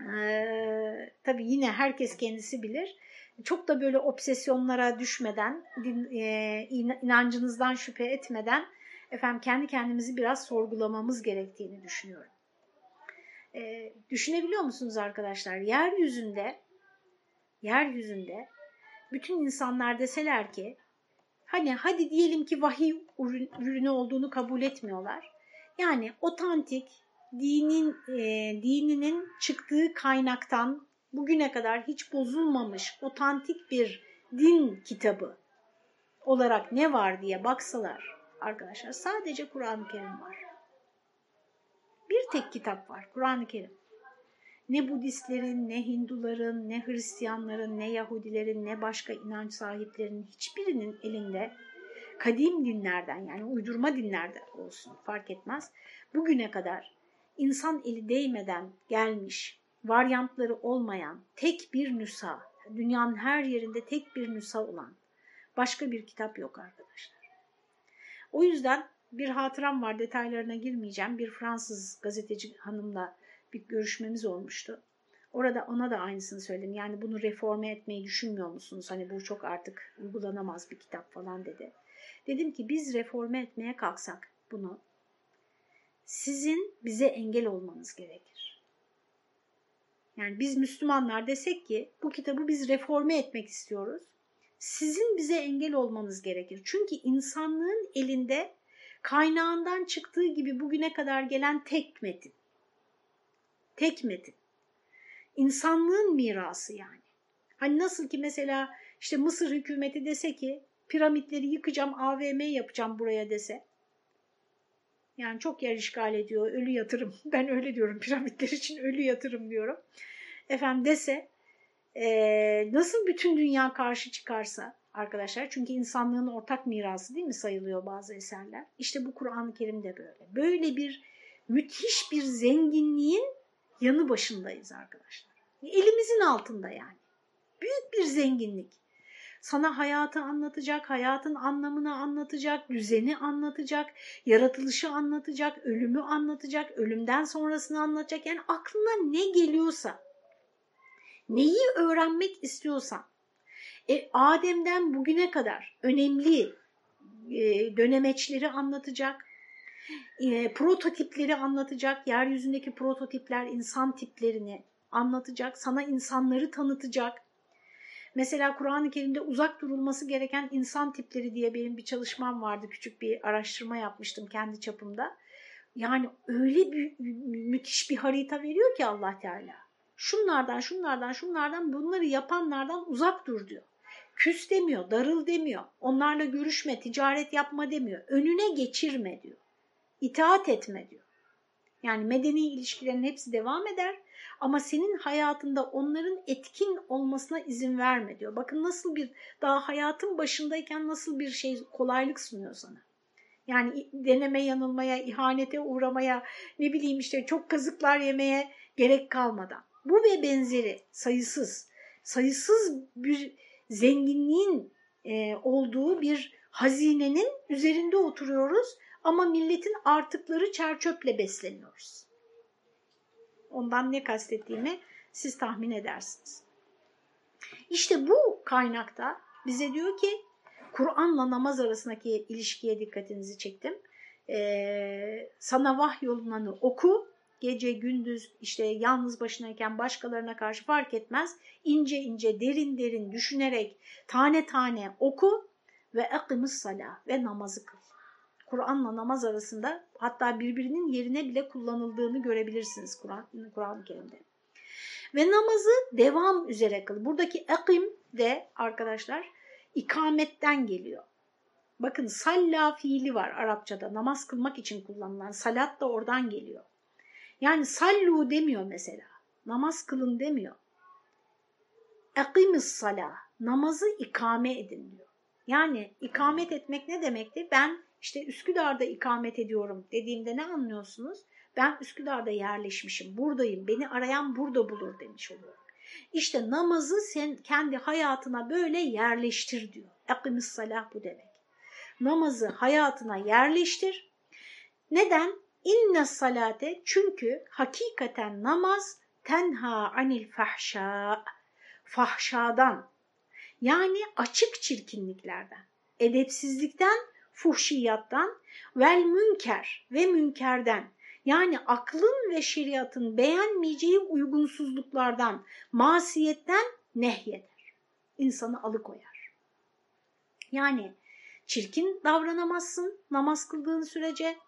e, tabii yine herkes kendisi bilir. Çok da böyle obsesyonlara düşmeden, din, e, inancınızdan şüphe etmeden efendim kendi kendimizi biraz sorgulamamız gerektiğini düşünüyorum. E, düşünebiliyor musunuz arkadaşlar? Yeryüzünde yeryüzünde bütün insanlar deseler ki Hani hadi diyelim ki vahiy ürünü olduğunu kabul etmiyorlar. Yani otantik dinin e, dininin çıktığı kaynaktan bugüne kadar hiç bozulmamış otantik bir din kitabı olarak ne var diye baksalar arkadaşlar sadece Kur'an-ı Kerim var. Bir tek kitap var Kur'an-ı Kerim. Ne Budistlerin, ne Hinduların, ne Hristiyanların, ne Yahudilerin, ne başka inanç sahiplerinin hiçbirinin elinde kadim dinlerden yani uydurma dinlerden olsun fark etmez. Bugüne kadar insan eli değmeden gelmiş, varyantları olmayan tek bir nüsa, dünyanın her yerinde tek bir nüsa olan başka bir kitap yok arkadaşlar. O yüzden bir hatıram var detaylarına girmeyeceğim. Bir Fransız gazeteci hanımla bir görüşmemiz olmuştu. Orada ona da aynısını söyledim. Yani bunu reforme etmeyi düşünmüyor musunuz? Hani bu çok artık uygulanamaz bir kitap falan dedi. Dedim ki biz reforme etmeye kalksak bunu sizin bize engel olmanız gerekir. Yani biz Müslümanlar desek ki bu kitabı biz reforme etmek istiyoruz. Sizin bize engel olmanız gerekir. Çünkü insanlığın elinde kaynağından çıktığı gibi bugüne kadar gelen tek metin. Tek metin. İnsanlığın mirası yani. Hani nasıl ki mesela işte Mısır hükümeti dese ki piramitleri yıkacağım, AVM yapacağım buraya dese. Yani çok yer işgal ediyor, ölü yatırım. Ben öyle diyorum, piramitler için ölü yatırım diyorum. Efendim dese, e, nasıl bütün dünya karşı çıkarsa arkadaşlar, çünkü insanlığın ortak mirası değil mi sayılıyor bazı eserler. İşte bu Kur'an-ı Kerim de böyle. Böyle bir müthiş bir zenginliğin yanı başındayız arkadaşlar. Elimizin altında yani. Büyük bir zenginlik. Sana hayatı anlatacak, hayatın anlamını anlatacak, düzeni anlatacak, yaratılışı anlatacak, ölümü anlatacak, ölümden sonrasını anlatacak. Yani aklına ne geliyorsa, neyi öğrenmek istiyorsan, e, Adem'den bugüne kadar önemli e, dönemeçleri anlatacak, e, prototipleri anlatacak, yeryüzündeki prototipler insan tiplerini anlatacak, sana insanları tanıtacak. Mesela Kur'an-ı Kerim'de uzak durulması gereken insan tipleri diye benim bir çalışmam vardı. Küçük bir araştırma yapmıştım kendi çapımda. Yani öyle bir, müthiş bir harita veriyor ki Allah Teala. Şunlardan, şunlardan, şunlardan bunları yapanlardan uzak dur diyor. Küs demiyor, darıl demiyor. Onlarla görüşme, ticaret yapma demiyor. Önüne geçirme diyor. İtaat etme diyor. Yani medeni ilişkilerin hepsi devam eder ama senin hayatında onların etkin olmasına izin verme diyor. Bakın nasıl bir daha hayatın başındayken nasıl bir şey kolaylık sunuyor sana. Yani deneme yanılmaya, ihanete uğramaya, ne bileyim işte çok kazıklar yemeye gerek kalmadan. Bu ve benzeri sayısız, sayısız bir zenginliğin e, olduğu bir hazinenin üzerinde oturuyoruz ama milletin artıkları çerçöple besleniyoruz. Ondan ne kastettiğimi siz tahmin edersiniz. İşte bu kaynakta bize diyor ki Kur'an'la namaz arasındaki ilişkiye dikkatinizi çektim. Ee, sana vahyolunanı oku, gece gündüz işte yalnız başınayken başkalarına karşı fark etmez. ince ince derin derin düşünerek tane tane oku ve akimus salah ve namazı kıl. Kur'an'la namaz arasında hatta birbirinin yerine bile kullanıldığını görebilirsiniz Kur'an-ı Kur Kerim'de. Ve namazı devam üzere kıl. Buradaki akim de arkadaşlar ikametten geliyor. Bakın salla fiili var Arapçada namaz kılmak için kullanılan salat da oradan geliyor. Yani sallu demiyor mesela. Namaz kılın demiyor. Akimis salah. Namazı ikame edin diyor. Yani ikamet etmek ne demekti? Ben işte Üsküdar'da ikamet ediyorum dediğimde ne anlıyorsunuz? Ben Üsküdar'da yerleşmişim, buradayım, beni arayan burada bulur demiş oluyor. İşte namazı sen kendi hayatına böyle yerleştir diyor. Akimis salah bu demek. Namazı hayatına yerleştir. Neden? İnne salate çünkü hakikaten namaz tenha anil fahşa fahşadan yani açık çirkinliklerden, edepsizlikten, fuhşiyattan vel münker ve münkerden yani aklın ve şeriatın beğenmeyeceği uygunsuzluklardan, masiyetten nehyeder. İnsanı alıkoyar. Yani çirkin davranamazsın namaz kıldığın sürece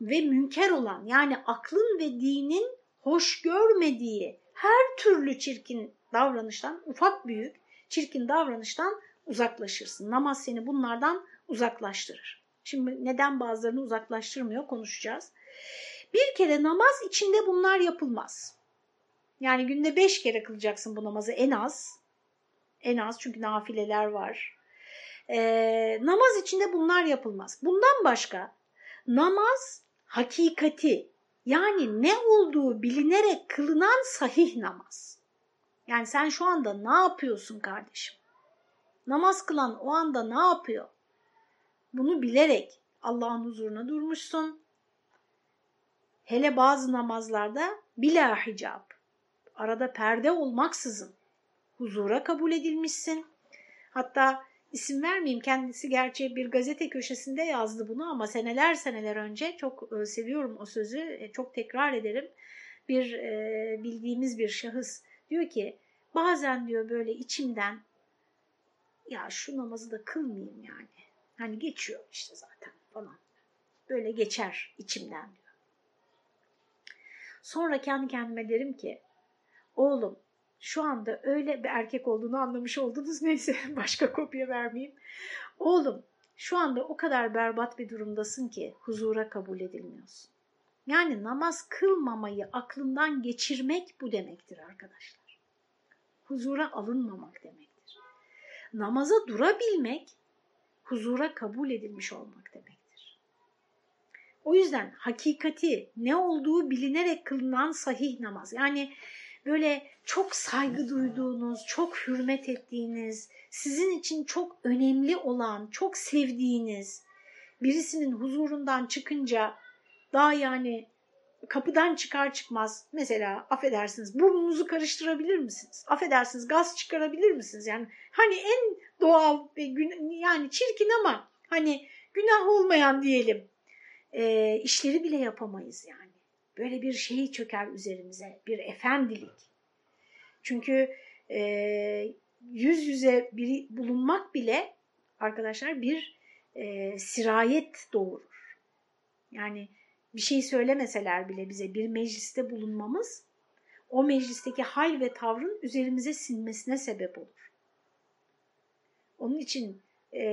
ve münker olan yani aklın ve dinin hoş görmediği her türlü çirkin davranıştan ufak büyük çirkin davranıştan uzaklaşırsın. Namaz seni bunlardan uzaklaştırır. Şimdi neden bazılarını uzaklaştırmıyor konuşacağız. Bir kere namaz içinde bunlar yapılmaz. Yani günde beş kere kılacaksın bu namazı en az. En az çünkü nafileler var. Ee, namaz içinde bunlar yapılmaz. Bundan başka namaz hakikati yani ne olduğu bilinerek kılınan sahih namaz. Yani sen şu anda ne yapıyorsun kardeşim? Namaz kılan o anda ne yapıyor? Bunu bilerek Allah'ın huzuruna durmuşsun. Hele bazı namazlarda bila hicab, arada perde olmaksızın huzura kabul edilmişsin. Hatta isim vermeyeyim kendisi gerçi bir gazete köşesinde yazdı bunu ama seneler seneler önce çok e, seviyorum o sözü, e, çok tekrar ederim. Bir e, bildiğimiz bir şahıs diyor ki bazen diyor böyle içimden ya şu namazı da kılmayayım yani. Hani geçiyor işte zaten falan. Böyle geçer içimden diyor. Sonra kendi kendime derim ki oğlum şu anda öyle bir erkek olduğunu anlamış oldunuz. Neyse başka kopya vermeyeyim. Oğlum şu anda o kadar berbat bir durumdasın ki huzura kabul edilmiyorsun. Yani namaz kılmamayı aklından geçirmek bu demektir arkadaşlar. Huzura alınmamak demektir. Namaza durabilmek huzura kabul edilmiş olmak demektir. O yüzden hakikati ne olduğu bilinerek kılınan sahih namaz. Yani böyle çok saygı duyduğunuz, çok hürmet ettiğiniz, sizin için çok önemli olan, çok sevdiğiniz birisinin huzurundan çıkınca daha yani kapıdan çıkar çıkmaz mesela affedersiniz burnunuzu karıştırabilir misiniz? Affedersiniz gaz çıkarabilir misiniz? Yani hani en doğal yani çirkin ama hani günah olmayan diyelim e, işleri bile yapamayız yani. Böyle bir şeyi çöker üzerimize bir efendilik. Çünkü e, yüz yüze biri bulunmak bile arkadaşlar bir e, sirayet doğurur. Yani bir şey söylemeseler bile bize bir mecliste bulunmamız o meclisteki hal ve tavrın üzerimize sinmesine sebep olur. Onun için e,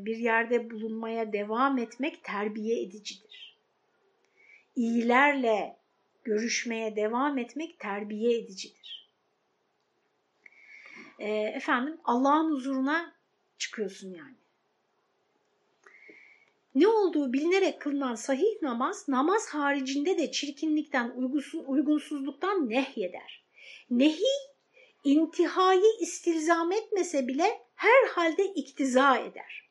bir yerde bulunmaya devam etmek terbiye edicidir. İyilerle görüşmeye devam etmek terbiye edicidir. E, efendim Allah'ın huzuruna çıkıyorsun yani ne olduğu bilinerek kılınan sahih namaz, namaz haricinde de çirkinlikten, uygunsuzluktan nehyeder. Nehi, intihayı istilzam etmese bile her halde iktiza eder.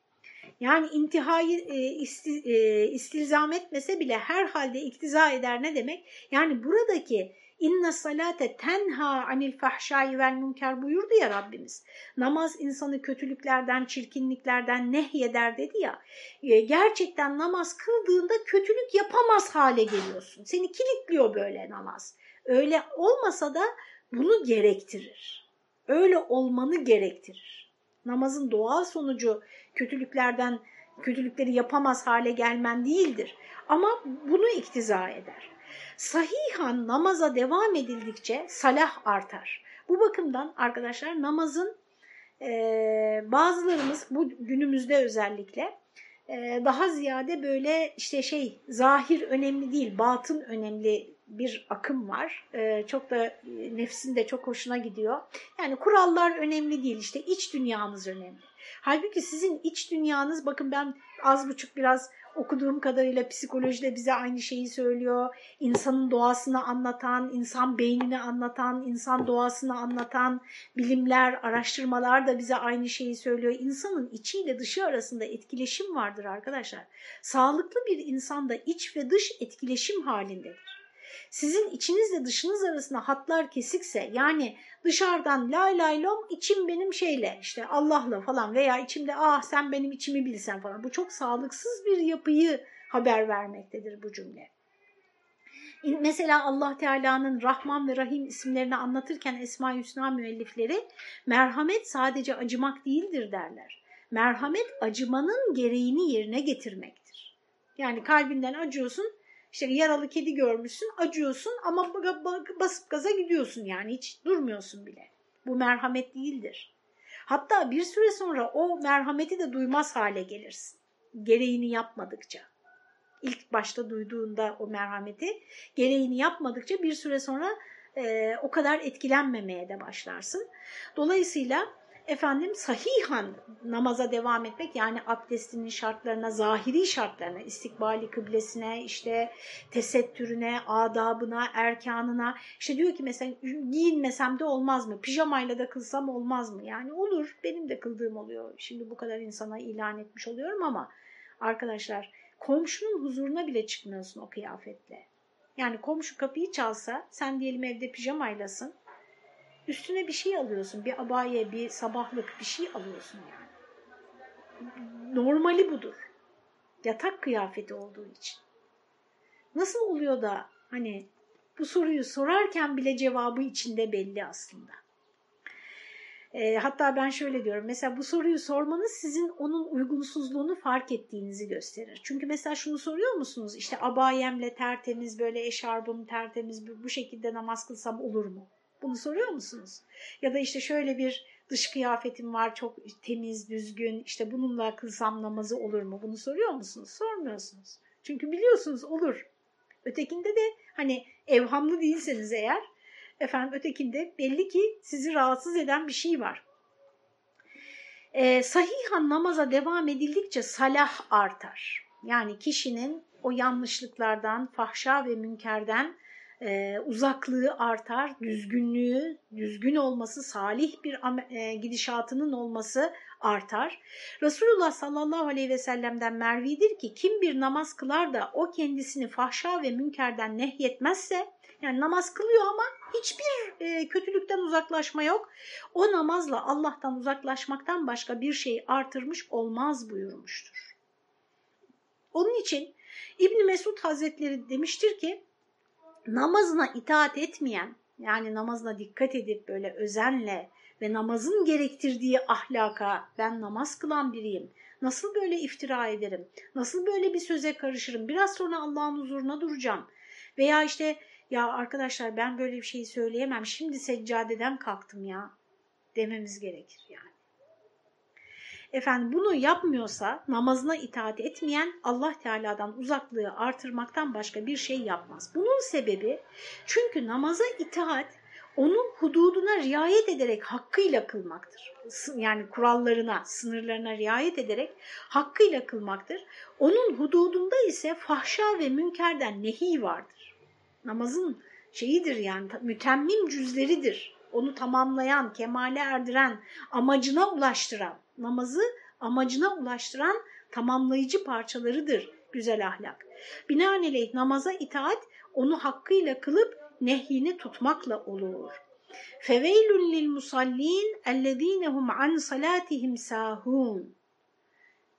Yani intihayı e, isti, e, istilzam etmese bile herhalde iktiza eder ne demek? Yani buradaki inna salate tenha anil fahşai vel münker buyurdu ya Rabbimiz. Namaz insanı kötülüklerden, çirkinliklerden nehyeder dedi ya. E, gerçekten namaz kıldığında kötülük yapamaz hale geliyorsun. Seni kilitliyor böyle namaz. Öyle olmasa da bunu gerektirir. Öyle olmanı gerektirir. Namazın doğal sonucu kötülüklerden, kötülükleri yapamaz hale gelmen değildir. Ama bunu iktiza eder. Sahihan namaza devam edildikçe salah artar. Bu bakımdan arkadaşlar namazın e, bazılarımız bu günümüzde özellikle e, daha ziyade böyle işte şey zahir önemli değil batın önemli bir akım var. Ee, çok da e, nefsin de çok hoşuna gidiyor. Yani kurallar önemli değil işte iç dünyanız önemli. Halbuki sizin iç dünyanız bakın ben az buçuk biraz okuduğum kadarıyla psikolojide bize aynı şeyi söylüyor. İnsanın doğasını anlatan, insan beynini anlatan, insan doğasını anlatan bilimler, araştırmalar da bize aynı şeyi söylüyor. İnsanın içiyle dışı arasında etkileşim vardır arkadaşlar. Sağlıklı bir insanda iç ve dış etkileşim halindedir sizin içinizle dışınız arasında hatlar kesikse yani dışarıdan lay lay lom içim benim şeyle işte Allah'la falan veya içimde ah sen benim içimi bilsen falan bu çok sağlıksız bir yapıyı haber vermektedir bu cümle. Mesela Allah Teala'nın Rahman ve Rahim isimlerini anlatırken Esma-i Hüsna müellifleri merhamet sadece acımak değildir derler. Merhamet acımanın gereğini yerine getirmektir. Yani kalbinden acıyorsun işte yaralı kedi görmüşsün, acıyorsun ama basıp gaza gidiyorsun yani hiç durmuyorsun bile. Bu merhamet değildir. Hatta bir süre sonra o merhameti de duymaz hale gelirsin. Gereğini yapmadıkça. İlk başta duyduğunda o merhameti gereğini yapmadıkça bir süre sonra e, o kadar etkilenmemeye de başlarsın. Dolayısıyla efendim sahihan namaza devam etmek yani abdestinin şartlarına, zahiri şartlarına, istikbali kıblesine, işte tesettürüne, adabına, erkanına işte diyor ki mesela giyinmesem de olmaz mı? Pijamayla da kılsam olmaz mı? Yani olur. Benim de kıldığım oluyor. Şimdi bu kadar insana ilan etmiş oluyorum ama arkadaşlar komşunun huzuruna bile çıkmıyorsun o kıyafetle. Yani komşu kapıyı çalsa sen diyelim evde pijamaylasın Üstüne bir şey alıyorsun. Bir abaye, bir sabahlık bir şey alıyorsun yani. Normali budur. Yatak kıyafeti olduğu için. Nasıl oluyor da hani bu soruyu sorarken bile cevabı içinde belli aslında. E, hatta ben şöyle diyorum. Mesela bu soruyu sormanız sizin onun uygunsuzluğunu fark ettiğinizi gösterir. Çünkü mesela şunu soruyor musunuz? İşte abayemle tertemiz böyle eşarbım tertemiz bu şekilde namaz kılsam olur mu? Bunu soruyor musunuz? Ya da işte şöyle bir dış kıyafetim var çok temiz, düzgün işte bununla kılsam namazı olur mu? Bunu soruyor musunuz? Sormuyorsunuz. Çünkü biliyorsunuz olur. Ötekinde de hani evhamlı değilseniz eğer efendim ötekinde belli ki sizi rahatsız eden bir şey var. Ee, sahihan namaza devam edildikçe salah artar. Yani kişinin o yanlışlıklardan, fahşa ve münkerden e, uzaklığı artar, düzgünlüğü, düzgün olması, salih bir e, gidişatının olması artar. Resulullah sallallahu aleyhi ve sellem'den mervidir ki kim bir namaz kılar da o kendisini fahşa ve münkerden nehyetmezse, yani namaz kılıyor ama hiçbir e, kötülükten uzaklaşma yok. O namazla Allah'tan uzaklaşmaktan başka bir şey artırmış olmaz buyurmuştur. Onun için İbni Mesud Hazretleri demiştir ki, namazına itaat etmeyen yani namazına dikkat edip böyle özenle ve namazın gerektirdiği ahlaka ben namaz kılan biriyim. Nasıl böyle iftira ederim? Nasıl böyle bir söze karışırım? Biraz sonra Allah'ın huzuruna duracağım. Veya işte ya arkadaşlar ben böyle bir şey söyleyemem. Şimdi seccadeden kalktım ya dememiz gerekir yani. Efendim bunu yapmıyorsa namazına itaat etmeyen Allah Teala'dan uzaklığı artırmaktan başka bir şey yapmaz. Bunun sebebi çünkü namaza itaat onun hududuna riayet ederek hakkıyla kılmaktır. Yani kurallarına, sınırlarına riayet ederek hakkıyla kılmaktır. Onun hududunda ise fahşa ve münkerden nehi vardır. Namazın şeyidir yani mütemmim cüzleridir. Onu tamamlayan, kemale erdiren, amacına ulaştıran namazı amacına ulaştıran tamamlayıcı parçalarıdır güzel ahlak. Binaenaleyh namaza itaat onu hakkıyla kılıp nehyini tutmakla olur. Feveylun lil musallin ellezinehum an salatihim sahun.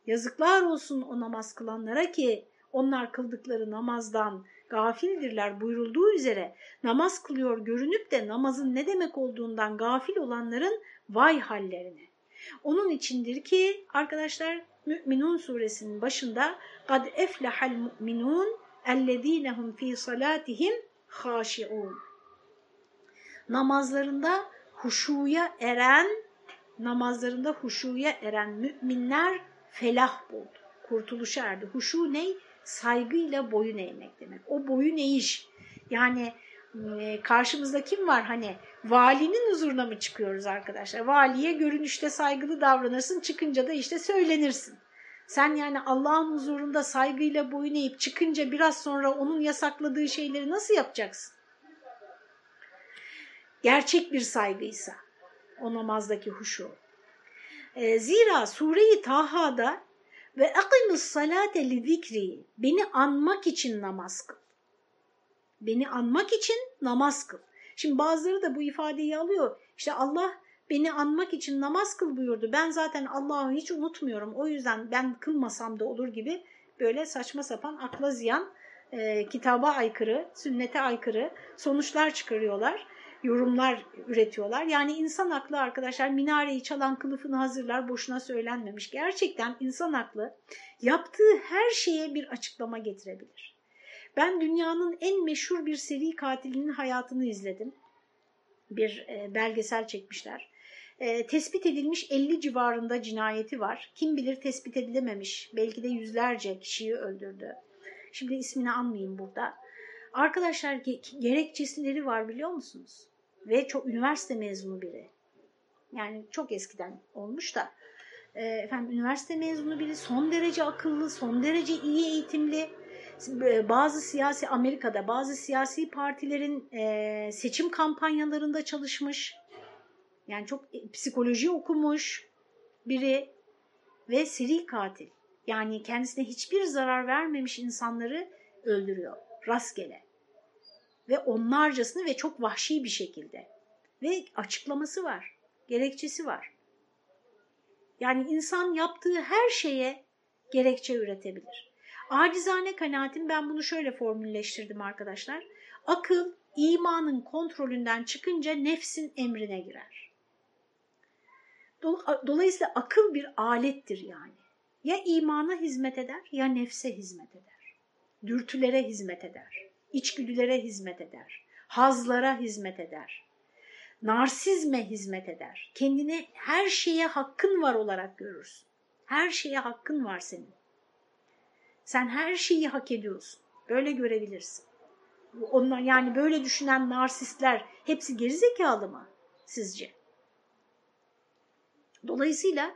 Yazıklar olsun o namaz kılanlara ki onlar kıldıkları namazdan gafildirler buyurulduğu üzere namaz kılıyor görünüp de namazın ne demek olduğundan gafil olanların vay hallerine. Onun içindir ki arkadaşlar Mü'minun suresinin başında قَدْ اَفْلَحَ الْمُؤْمِنُونَ اَلَّذ۪ينَ هُمْ ف۪ي صَلَاتِهِمْ خَاشِعُونَ Namazlarında huşuya eren, namazlarında huşuya eren müminler felah buldu. Kurtuluşa erdi. Huşu ne? Saygıyla boyun eğmek demek. O boyun eğiş. Yani e, karşımızda kim var hani valinin huzuruna mı çıkıyoruz arkadaşlar? Valiye görünüşte saygılı davranırsın çıkınca da işte söylenirsin. Sen yani Allah'ın huzurunda saygıyla boyun eğip çıkınca biraz sonra onun yasakladığı şeyleri nasıl yapacaksın? Gerçek bir saygıysa o namazdaki huşu. E, zira Sure-i Taha'da ve akimus salate li zikri beni anmak için namaz kıl. Beni anmak için namaz kıl. Şimdi bazıları da bu ifadeyi alıyor. İşte Allah beni anmak için namaz kıl buyurdu. Ben zaten Allah'ı hiç unutmuyorum. O yüzden ben kılmasam da olur gibi böyle saçma sapan akla ziyan, e, kitaba aykırı, sünnete aykırı sonuçlar çıkarıyorlar. Yorumlar üretiyorlar. Yani insan aklı arkadaşlar minareyi çalan kılıfını hazırlar boşuna söylenmemiş. Gerçekten insan aklı yaptığı her şeye bir açıklama getirebilir. Ben dünyanın en meşhur bir seri katilinin hayatını izledim. Bir e, belgesel çekmişler. E, tespit edilmiş 50 civarında cinayeti var. Kim bilir tespit edilememiş. Belki de yüzlerce kişiyi öldürdü. Şimdi ismini anmayayım burada. Arkadaşlar gerekçesileri var biliyor musunuz? Ve çok üniversite mezunu biri. Yani çok eskiden olmuş da. E, efendim üniversite mezunu biri son derece akıllı, son derece iyi eğitimli bazı siyasi Amerika'da bazı siyasi partilerin e, seçim kampanyalarında çalışmış. Yani çok psikoloji okumuş biri ve seri katil. Yani kendisine hiçbir zarar vermemiş insanları öldürüyor rastgele. Ve onlarcasını ve çok vahşi bir şekilde. Ve açıklaması var, gerekçesi var. Yani insan yaptığı her şeye gerekçe üretebilir. Acizane kanaatim ben bunu şöyle formülleştirdim arkadaşlar. Akıl imanın kontrolünden çıkınca nefsin emrine girer. Dolayısıyla akıl bir alettir yani. Ya imana hizmet eder ya nefse hizmet eder. Dürtülere hizmet eder. içgüdülere hizmet eder. Hazlara hizmet eder. Narsizme hizmet eder. Kendine her şeye hakkın var olarak görürsün. Her şeye hakkın var senin. Sen her şeyi hak ediyorsun. Böyle görebilirsin. Onlar yani böyle düşünen narsistler hepsi gerizekalı mı sizce? Dolayısıyla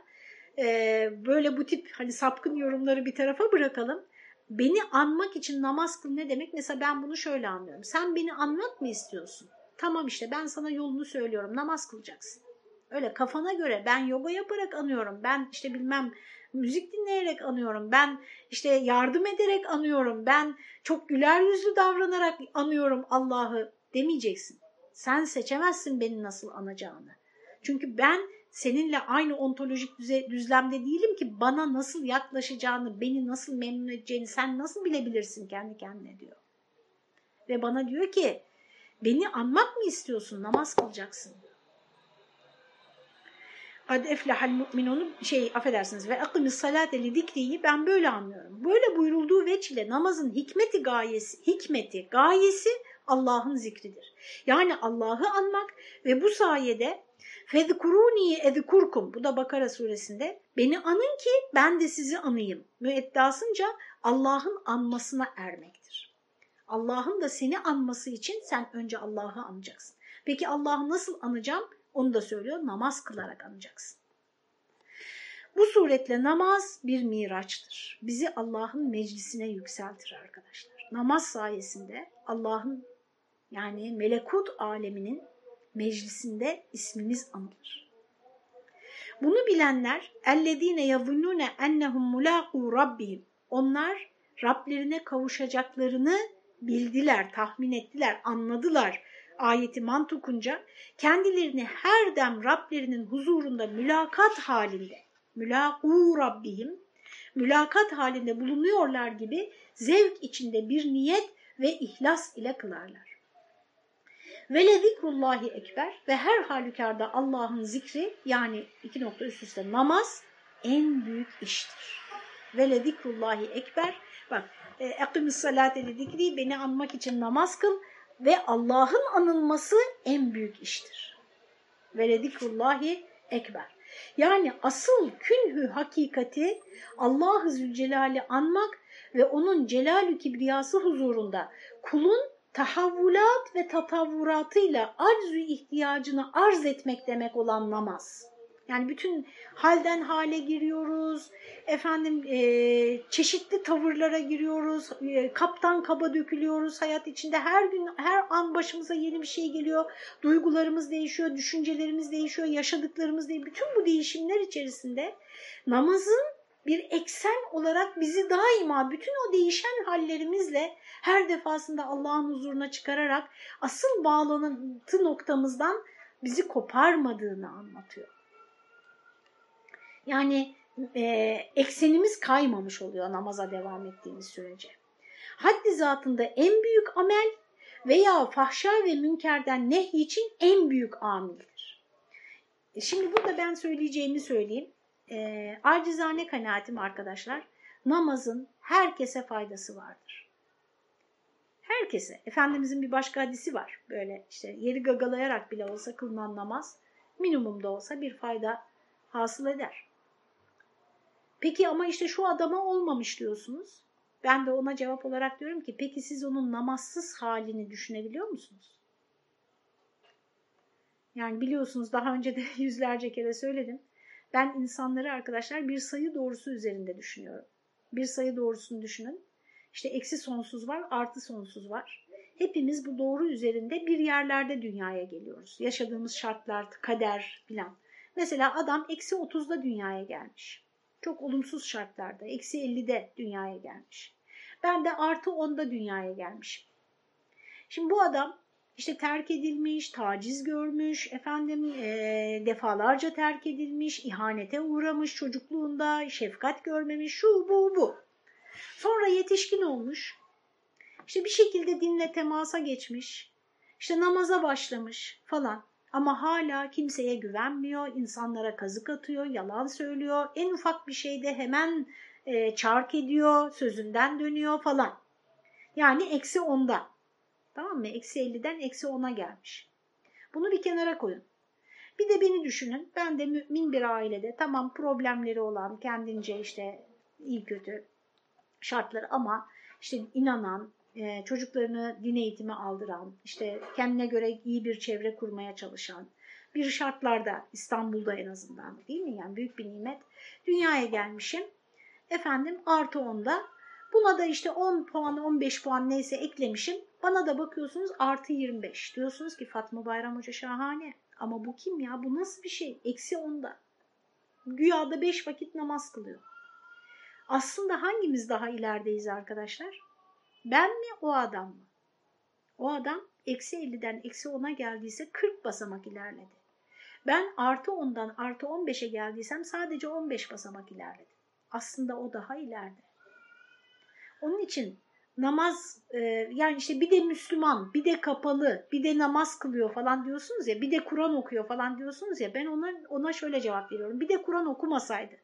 e, böyle bu tip hani sapkın yorumları bir tarafa bırakalım. Beni anmak için namaz kıl ne demek? Mesela ben bunu şöyle anlıyorum. Sen beni anmak mı istiyorsun? Tamam işte ben sana yolunu söylüyorum. Namaz kılacaksın. Öyle kafana göre ben yoga yaparak anıyorum. Ben işte bilmem müzik dinleyerek anıyorum. Ben işte yardım ederek anıyorum. Ben çok güler yüzlü davranarak anıyorum Allah'ı demeyeceksin. Sen seçemezsin beni nasıl anacağını. Çünkü ben seninle aynı ontolojik düzlemde değilim ki bana nasıl yaklaşacağını, beni nasıl memnun edeceğini sen nasıl bilebilirsin kendi kendine diyor. Ve bana diyor ki beni anmak mı istiyorsun namaz kılacaksın. Kad eflehal mu'minunu şey affedersiniz ve akimis salate li ben böyle anlıyorum. Böyle buyurulduğu veçile namazın hikmeti gayesi, hikmeti gayesi Allah'ın zikridir. Yani Allah'ı anmak ve bu sayede fezkuruni ezkurkum bu da Bakara suresinde beni anın ki ben de sizi anayım. Müeddasınca Allah'ın anmasına ermektir. Allah'ın da seni anması için sen önce Allah'ı anacaksın. Peki Allah'ı nasıl anacağım? Onu da söylüyor namaz kılarak anacaksın. Bu suretle namaz bir miraçtır. Bizi Allah'ın meclisine yükseltir arkadaşlar. Namaz sayesinde Allah'ın yani melekut aleminin meclisinde ismimiz anılır. Bunu bilenler ellezine yazunnune ennehum mulaqu rabbihim. Onlar Rablerine kavuşacaklarını bildiler, tahmin ettiler, anladılar ayeti mantukunca kendilerini her dem Rablerinin huzurunda mülakat halinde, mülâkû Rabbihim, mülakat halinde bulunuyorlar gibi zevk içinde bir niyet ve ihlas ile kılarlar. Ve le zikrullahi ekber ve her halükarda Allah'ın zikri yani iki nokta üst üste namaz en büyük iştir. Ve le zikrullahi ekber bak ekimiz salate zikri beni anmak için namaz kıl ve Allah'ın anılması en büyük iştir. Ve le zikrullahi ekber. Yani asıl künhü hakikati Allah-u Zülcelal'i anmak ve onun celalü kibriyası huzurunda kulun tahavvulat ve tatavvuratıyla arzü ihtiyacını arz etmek demek olan namaz. Yani bütün halden hale giriyoruz, efendim e, çeşitli tavırlara giriyoruz, e, kaptan kaba dökülüyoruz hayat içinde. Her gün, her an başımıza yeni bir şey geliyor. Duygularımız değişiyor, düşüncelerimiz değişiyor, yaşadıklarımız değişiyor. Bütün bu değişimler içerisinde namazın bir eksen olarak bizi daima bütün o değişen hallerimizle her defasında Allah'ın huzuruna çıkararak asıl bağlantı noktamızdan bizi koparmadığını anlatıyor. Yani e, eksenimiz kaymamış oluyor namaza devam ettiğimiz sürece. Haddi zatında en büyük amel veya fahşa ve münkerden nehy için en büyük amildir. E şimdi burada ben söyleyeceğimi söyleyeyim. E, acizane kanaatim arkadaşlar, namazın herkese faydası vardır. Herkese. Efendimizin bir başka hadisi var. Böyle işte yeri gagalayarak bile olsa kılınan namaz minimumda olsa bir fayda hasıl eder. Peki ama işte şu adama olmamış diyorsunuz. Ben de ona cevap olarak diyorum ki peki siz onun namazsız halini düşünebiliyor musunuz? Yani biliyorsunuz daha önce de yüzlerce kere söyledim. Ben insanları arkadaşlar bir sayı doğrusu üzerinde düşünüyorum. Bir sayı doğrusunu düşünün. İşte eksi sonsuz var, artı sonsuz var. Hepimiz bu doğru üzerinde bir yerlerde dünyaya geliyoruz. Yaşadığımız şartlar, kader filan. Mesela adam eksi 30'da dünyaya gelmiş. Çok olumsuz şartlarda, eksi 50'de dünyaya gelmiş. Ben de artı 10'da dünyaya gelmişim. Şimdi bu adam işte terk edilmiş, taciz görmüş, efendim e, defalarca terk edilmiş, ihanete uğramış çocukluğunda, şefkat görmemiş, şu bu bu. Sonra yetişkin olmuş, işte bir şekilde dinle temasa geçmiş, işte namaza başlamış falan. Ama hala kimseye güvenmiyor, insanlara kazık atıyor, yalan söylüyor. En ufak bir şeyde hemen e, çark ediyor, sözünden dönüyor falan. Yani eksi onda. Tamam mı? Eksi 50'den eksi 10'a gelmiş. Bunu bir kenara koyun. Bir de beni düşünün. Ben de mümin bir ailede tamam problemleri olan kendince işte iyi kötü şartları ama işte inanan, e, çocuklarını din eğitimi aldıran, işte kendine göre iyi bir çevre kurmaya çalışan, bir şartlarda İstanbul'da en azından değil mi? Yani büyük bir nimet. Dünyaya gelmişim. Efendim artı 10'da. Buna da işte 10 puan 15 puan neyse eklemişim. Bana da bakıyorsunuz artı 25. Diyorsunuz ki Fatma Bayram Hoca şahane. Ama bu kim ya? Bu nasıl bir şey? Eksi 10'da. Güya da 5 vakit namaz kılıyor. Aslında hangimiz daha ilerideyiz arkadaşlar? Ben mi o adam mı? O adam eksi 50'den eksi 10'a geldiyse 40 basamak ilerledi. Ben artı 10'dan artı 15'e geldiysem sadece 15 basamak ilerledim. Aslında o daha ileride. Onun için namaz e, yani işte bir de Müslüman, bir de kapalı, bir de namaz kılıyor falan diyorsunuz ya, bir de Kur'an okuyor falan diyorsunuz ya ben ona ona şöyle cevap veriyorum. Bir de Kur'an okumasaydı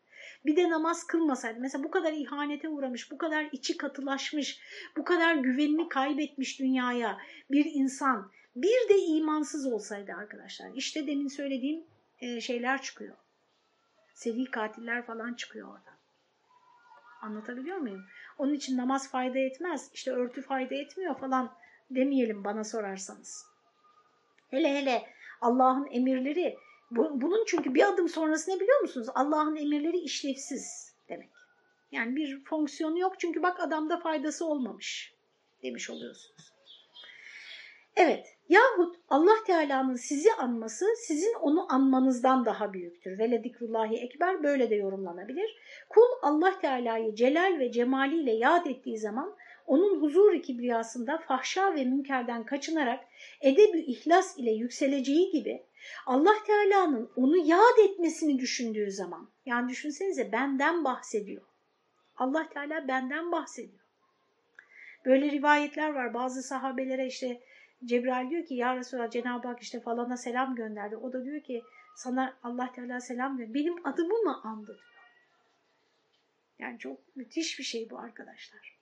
bir de namaz kılmasaydı mesela bu kadar ihanete uğramış, bu kadar içi katılaşmış, bu kadar güvenini kaybetmiş dünyaya bir insan bir de imansız olsaydı arkadaşlar işte demin söylediğim e, şeyler çıkıyor. Seri katiller falan çıkıyor orada. Anlatabiliyor muyum? Onun için namaz fayda etmez, işte örtü fayda etmiyor falan demeyelim bana sorarsanız. Hele hele Allah'ın emirleri bunun çünkü bir adım sonrası ne biliyor musunuz? Allah'ın emirleri işlevsiz demek. Yani bir fonksiyonu yok çünkü bak adamda faydası olmamış demiş oluyorsunuz. Evet yahut Allah Teala'nın sizi anması sizin onu anmanızdan daha büyüktür. Veledikrullahi ekber böyle de yorumlanabilir. Kul Allah Teala'yı celal ve cemaliyle yad ettiği zaman onun huzur-i kibriyasında fahşa ve münkerden kaçınarak edeb-i ihlas ile yükseleceği gibi Allah Teala'nın onu yad etmesini düşündüğü zaman yani düşünsenize benden bahsediyor. Allah Teala benden bahsediyor. Böyle rivayetler var. Bazı sahabelere işte Cebrail diyor ki ya Resulallah Cenab-ı Hak işte falana selam gönderdi. O da diyor ki sana Allah Teala selam gönderdi. Benim adımı mı andı diyor. Yani çok müthiş bir şey bu arkadaşlar.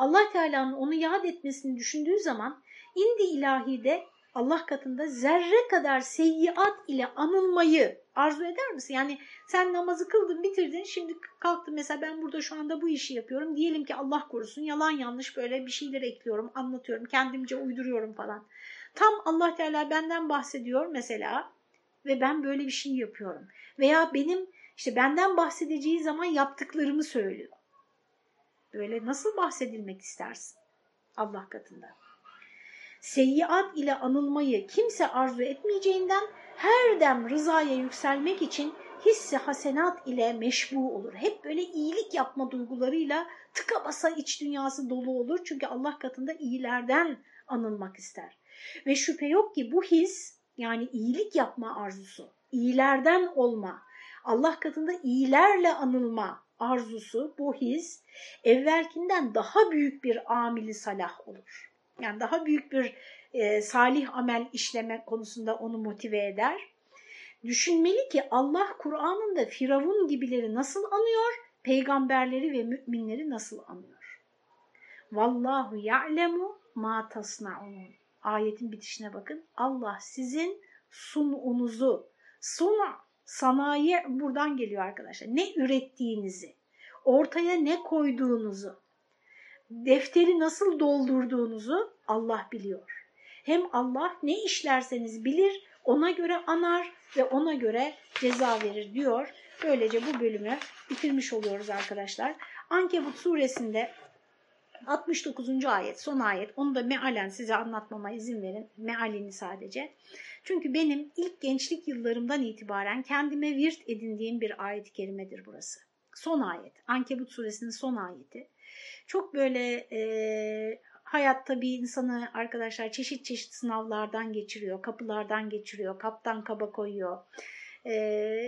Allah Teala'nın onu yad etmesini düşündüğü zaman indi ilahide Allah katında zerre kadar seyyiat ile anılmayı arzu eder misin? Yani sen namazı kıldın bitirdin şimdi kalktın mesela ben burada şu anda bu işi yapıyorum. Diyelim ki Allah korusun yalan yanlış böyle bir şeyler ekliyorum anlatıyorum kendimce uyduruyorum falan. Tam Allah Teala benden bahsediyor mesela ve ben böyle bir şey yapıyorum. Veya benim işte benden bahsedeceği zaman yaptıklarımı söylüyor. Böyle nasıl bahsedilmek istersin Allah katında? Seyyiat ile anılmayı kimse arzu etmeyeceğinden her dem rızaya yükselmek için hissi hasenat ile meşbu olur. Hep böyle iyilik yapma duygularıyla tıka basa iç dünyası dolu olur. Çünkü Allah katında iyilerden anılmak ister. Ve şüphe yok ki bu his yani iyilik yapma arzusu, iyilerden olma, Allah katında iyilerle anılma arzusu, bu his evvelkinden daha büyük bir amili salah olur. Yani daha büyük bir e, salih amel işleme konusunda onu motive eder. Düşünmeli ki Allah Kur'an'ında Firavun gibileri nasıl anıyor, peygamberleri ve müminleri nasıl anıyor. Vallahu ya'lemu ma tasnaun. Ayetin bitişine bakın. Allah sizin sununuzu, suna, sanayi buradan geliyor arkadaşlar. Ne ürettiğinizi, ortaya ne koyduğunuzu, defteri nasıl doldurduğunuzu Allah biliyor. Hem Allah ne işlerseniz bilir, ona göre anar ve ona göre ceza verir diyor. Böylece bu bölümü bitirmiş oluyoruz arkadaşlar. Ankebut suresinde 69. ayet, son ayet. Onu da mealen size anlatmama izin verin. Mealini sadece. Çünkü benim ilk gençlik yıllarımdan itibaren kendime virt edindiğim bir ayet-i kerimedir burası. Son ayet. Ankebut suresinin son ayeti. Çok böyle e, hayatta bir insanı arkadaşlar çeşit çeşit sınavlardan geçiriyor, kapılardan geçiriyor, kaptan kaba koyuyor. E,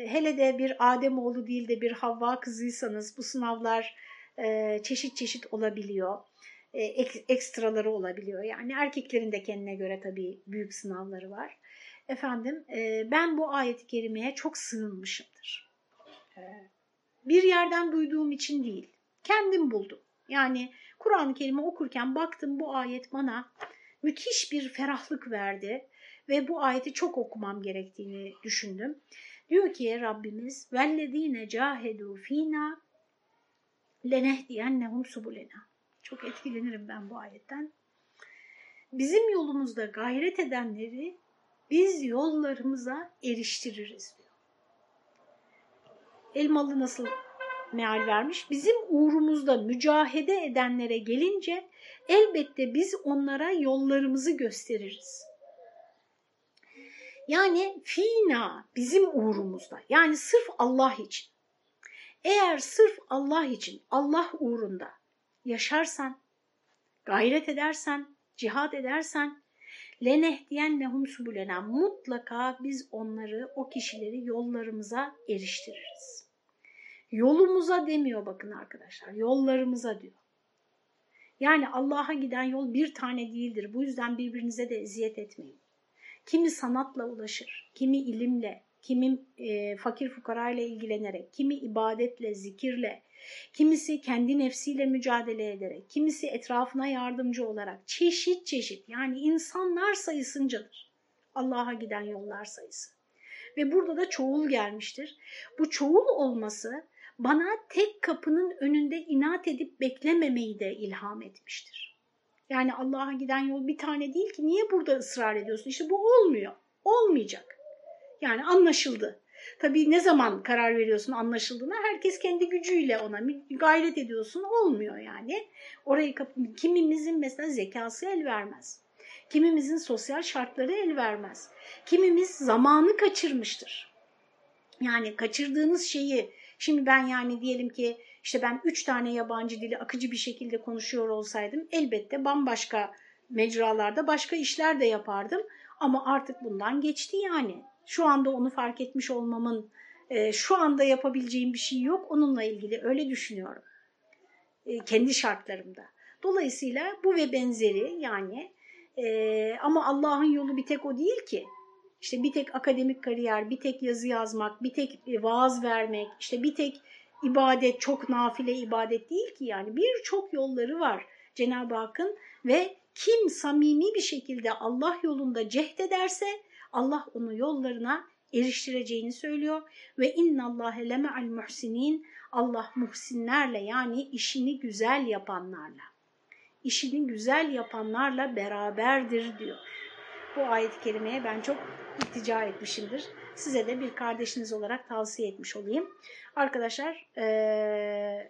hele de bir Ademoğlu değil de bir Havva kızıysanız bu sınavlar e, çeşit çeşit olabiliyor. E, ek, ekstraları olabiliyor. Yani erkeklerin de kendine göre tabii büyük sınavları var. Efendim e, ben bu ayet-i kerimeye çok sığınmışımdır. Bir yerden duyduğum için değil, kendim buldum. Yani Kur'an-ı Kerim'i okurken baktım bu ayet bana müthiş bir ferahlık verdi ve bu ayeti çok okumam gerektiğini düşündüm. Diyor ki Rabbimiz vellezine cahedu fina lenehdiyennehum subulena. Çok etkilenirim ben bu ayetten. Bizim yolumuzda gayret edenleri biz yollarımıza eriştiririz diyor. Elmalı nasıl meal vermiş? Bizim uğrumuzda mücahede edenlere gelince elbette biz onlara yollarımızı gösteririz. Yani fina bizim uğrumuzda yani sırf Allah için. Eğer sırf Allah için Allah uğrunda yaşarsan, gayret edersen, cihad edersen lenehdiyennehum subulena mutlaka biz onları, o kişileri yollarımıza eriştiririz. Yolumuza demiyor bakın arkadaşlar, yollarımıza diyor. Yani Allah'a giden yol bir tane değildir. Bu yüzden birbirinize de eziyet etmeyin. Kimi sanatla ulaşır, kimi ilimle, kimi e, fakir fukarayla ilgilenerek, kimi ibadetle, zikirle, kimisi kendi nefsiyle mücadele ederek, kimisi etrafına yardımcı olarak çeşit çeşit yani insanlar sayısıncadır Allah'a giden yollar sayısı. Ve burada da çoğul gelmiştir. Bu çoğul olması bana tek kapının önünde inat edip beklememeyi de ilham etmiştir. Yani Allah'a giden yol bir tane değil ki niye burada ısrar ediyorsun? İşte bu olmuyor, olmayacak. Yani anlaşıldı. Tabii ne zaman karar veriyorsun anlaşıldığına herkes kendi gücüyle ona gayret ediyorsun olmuyor yani. Orayı kimimizin mesela zekası el vermez. Kimimizin sosyal şartları el vermez. Kimimiz zamanı kaçırmıştır. Yani kaçırdığınız şeyi şimdi ben yani diyelim ki işte ben üç tane yabancı dili akıcı bir şekilde konuşuyor olsaydım elbette bambaşka mecralarda başka işler de yapardım. Ama artık bundan geçti yani. Şu anda onu fark etmiş olmamın e, şu anda yapabileceğim bir şey yok. Onunla ilgili öyle düşünüyorum. E, kendi şartlarımda. Dolayısıyla bu ve benzeri yani e, ama Allah'ın yolu bir tek o değil ki. İşte bir tek akademik kariyer, bir tek yazı yazmak, bir tek e, vaaz vermek, işte bir tek ibadet, çok nafile ibadet değil ki yani. Birçok yolları var Cenab-ı Hakk'ın ve kim samimi bir şekilde Allah yolunda cehd ederse Allah onu yollarına eriştireceğini söylüyor. Ve innallâhe leme'al muhsinin Allah muhsinlerle yani işini güzel yapanlarla, işini güzel yapanlarla beraberdir diyor. Bu ayet-i kerimeye ben çok iltica etmişimdir. Size de bir kardeşiniz olarak tavsiye etmiş olayım. Arkadaşlar ee,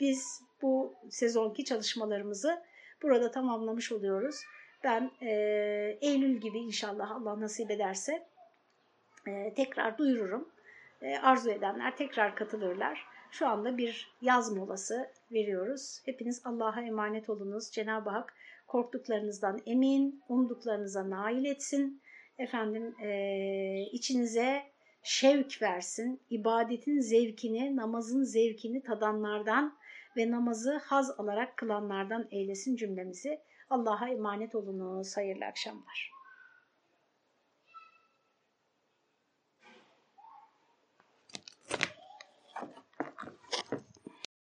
biz bu sezonki çalışmalarımızı burada tamamlamış oluyoruz. Ben e, Eylül gibi inşallah Allah nasip ederse e, tekrar duyururum. E, arzu edenler tekrar katılırlar. Şu anda bir yaz molası veriyoruz. Hepiniz Allah'a emanet olunuz. Cenab-ı Hak korktuklarınızdan emin, umduklarınıza nail etsin. Efendim e, içinize şevk versin. İbadetin zevkini, namazın zevkini tadanlardan ve namazı haz alarak kılanlardan eylesin cümlemizi. Allah'a emanet olunuz. Hayırlı akşamlar.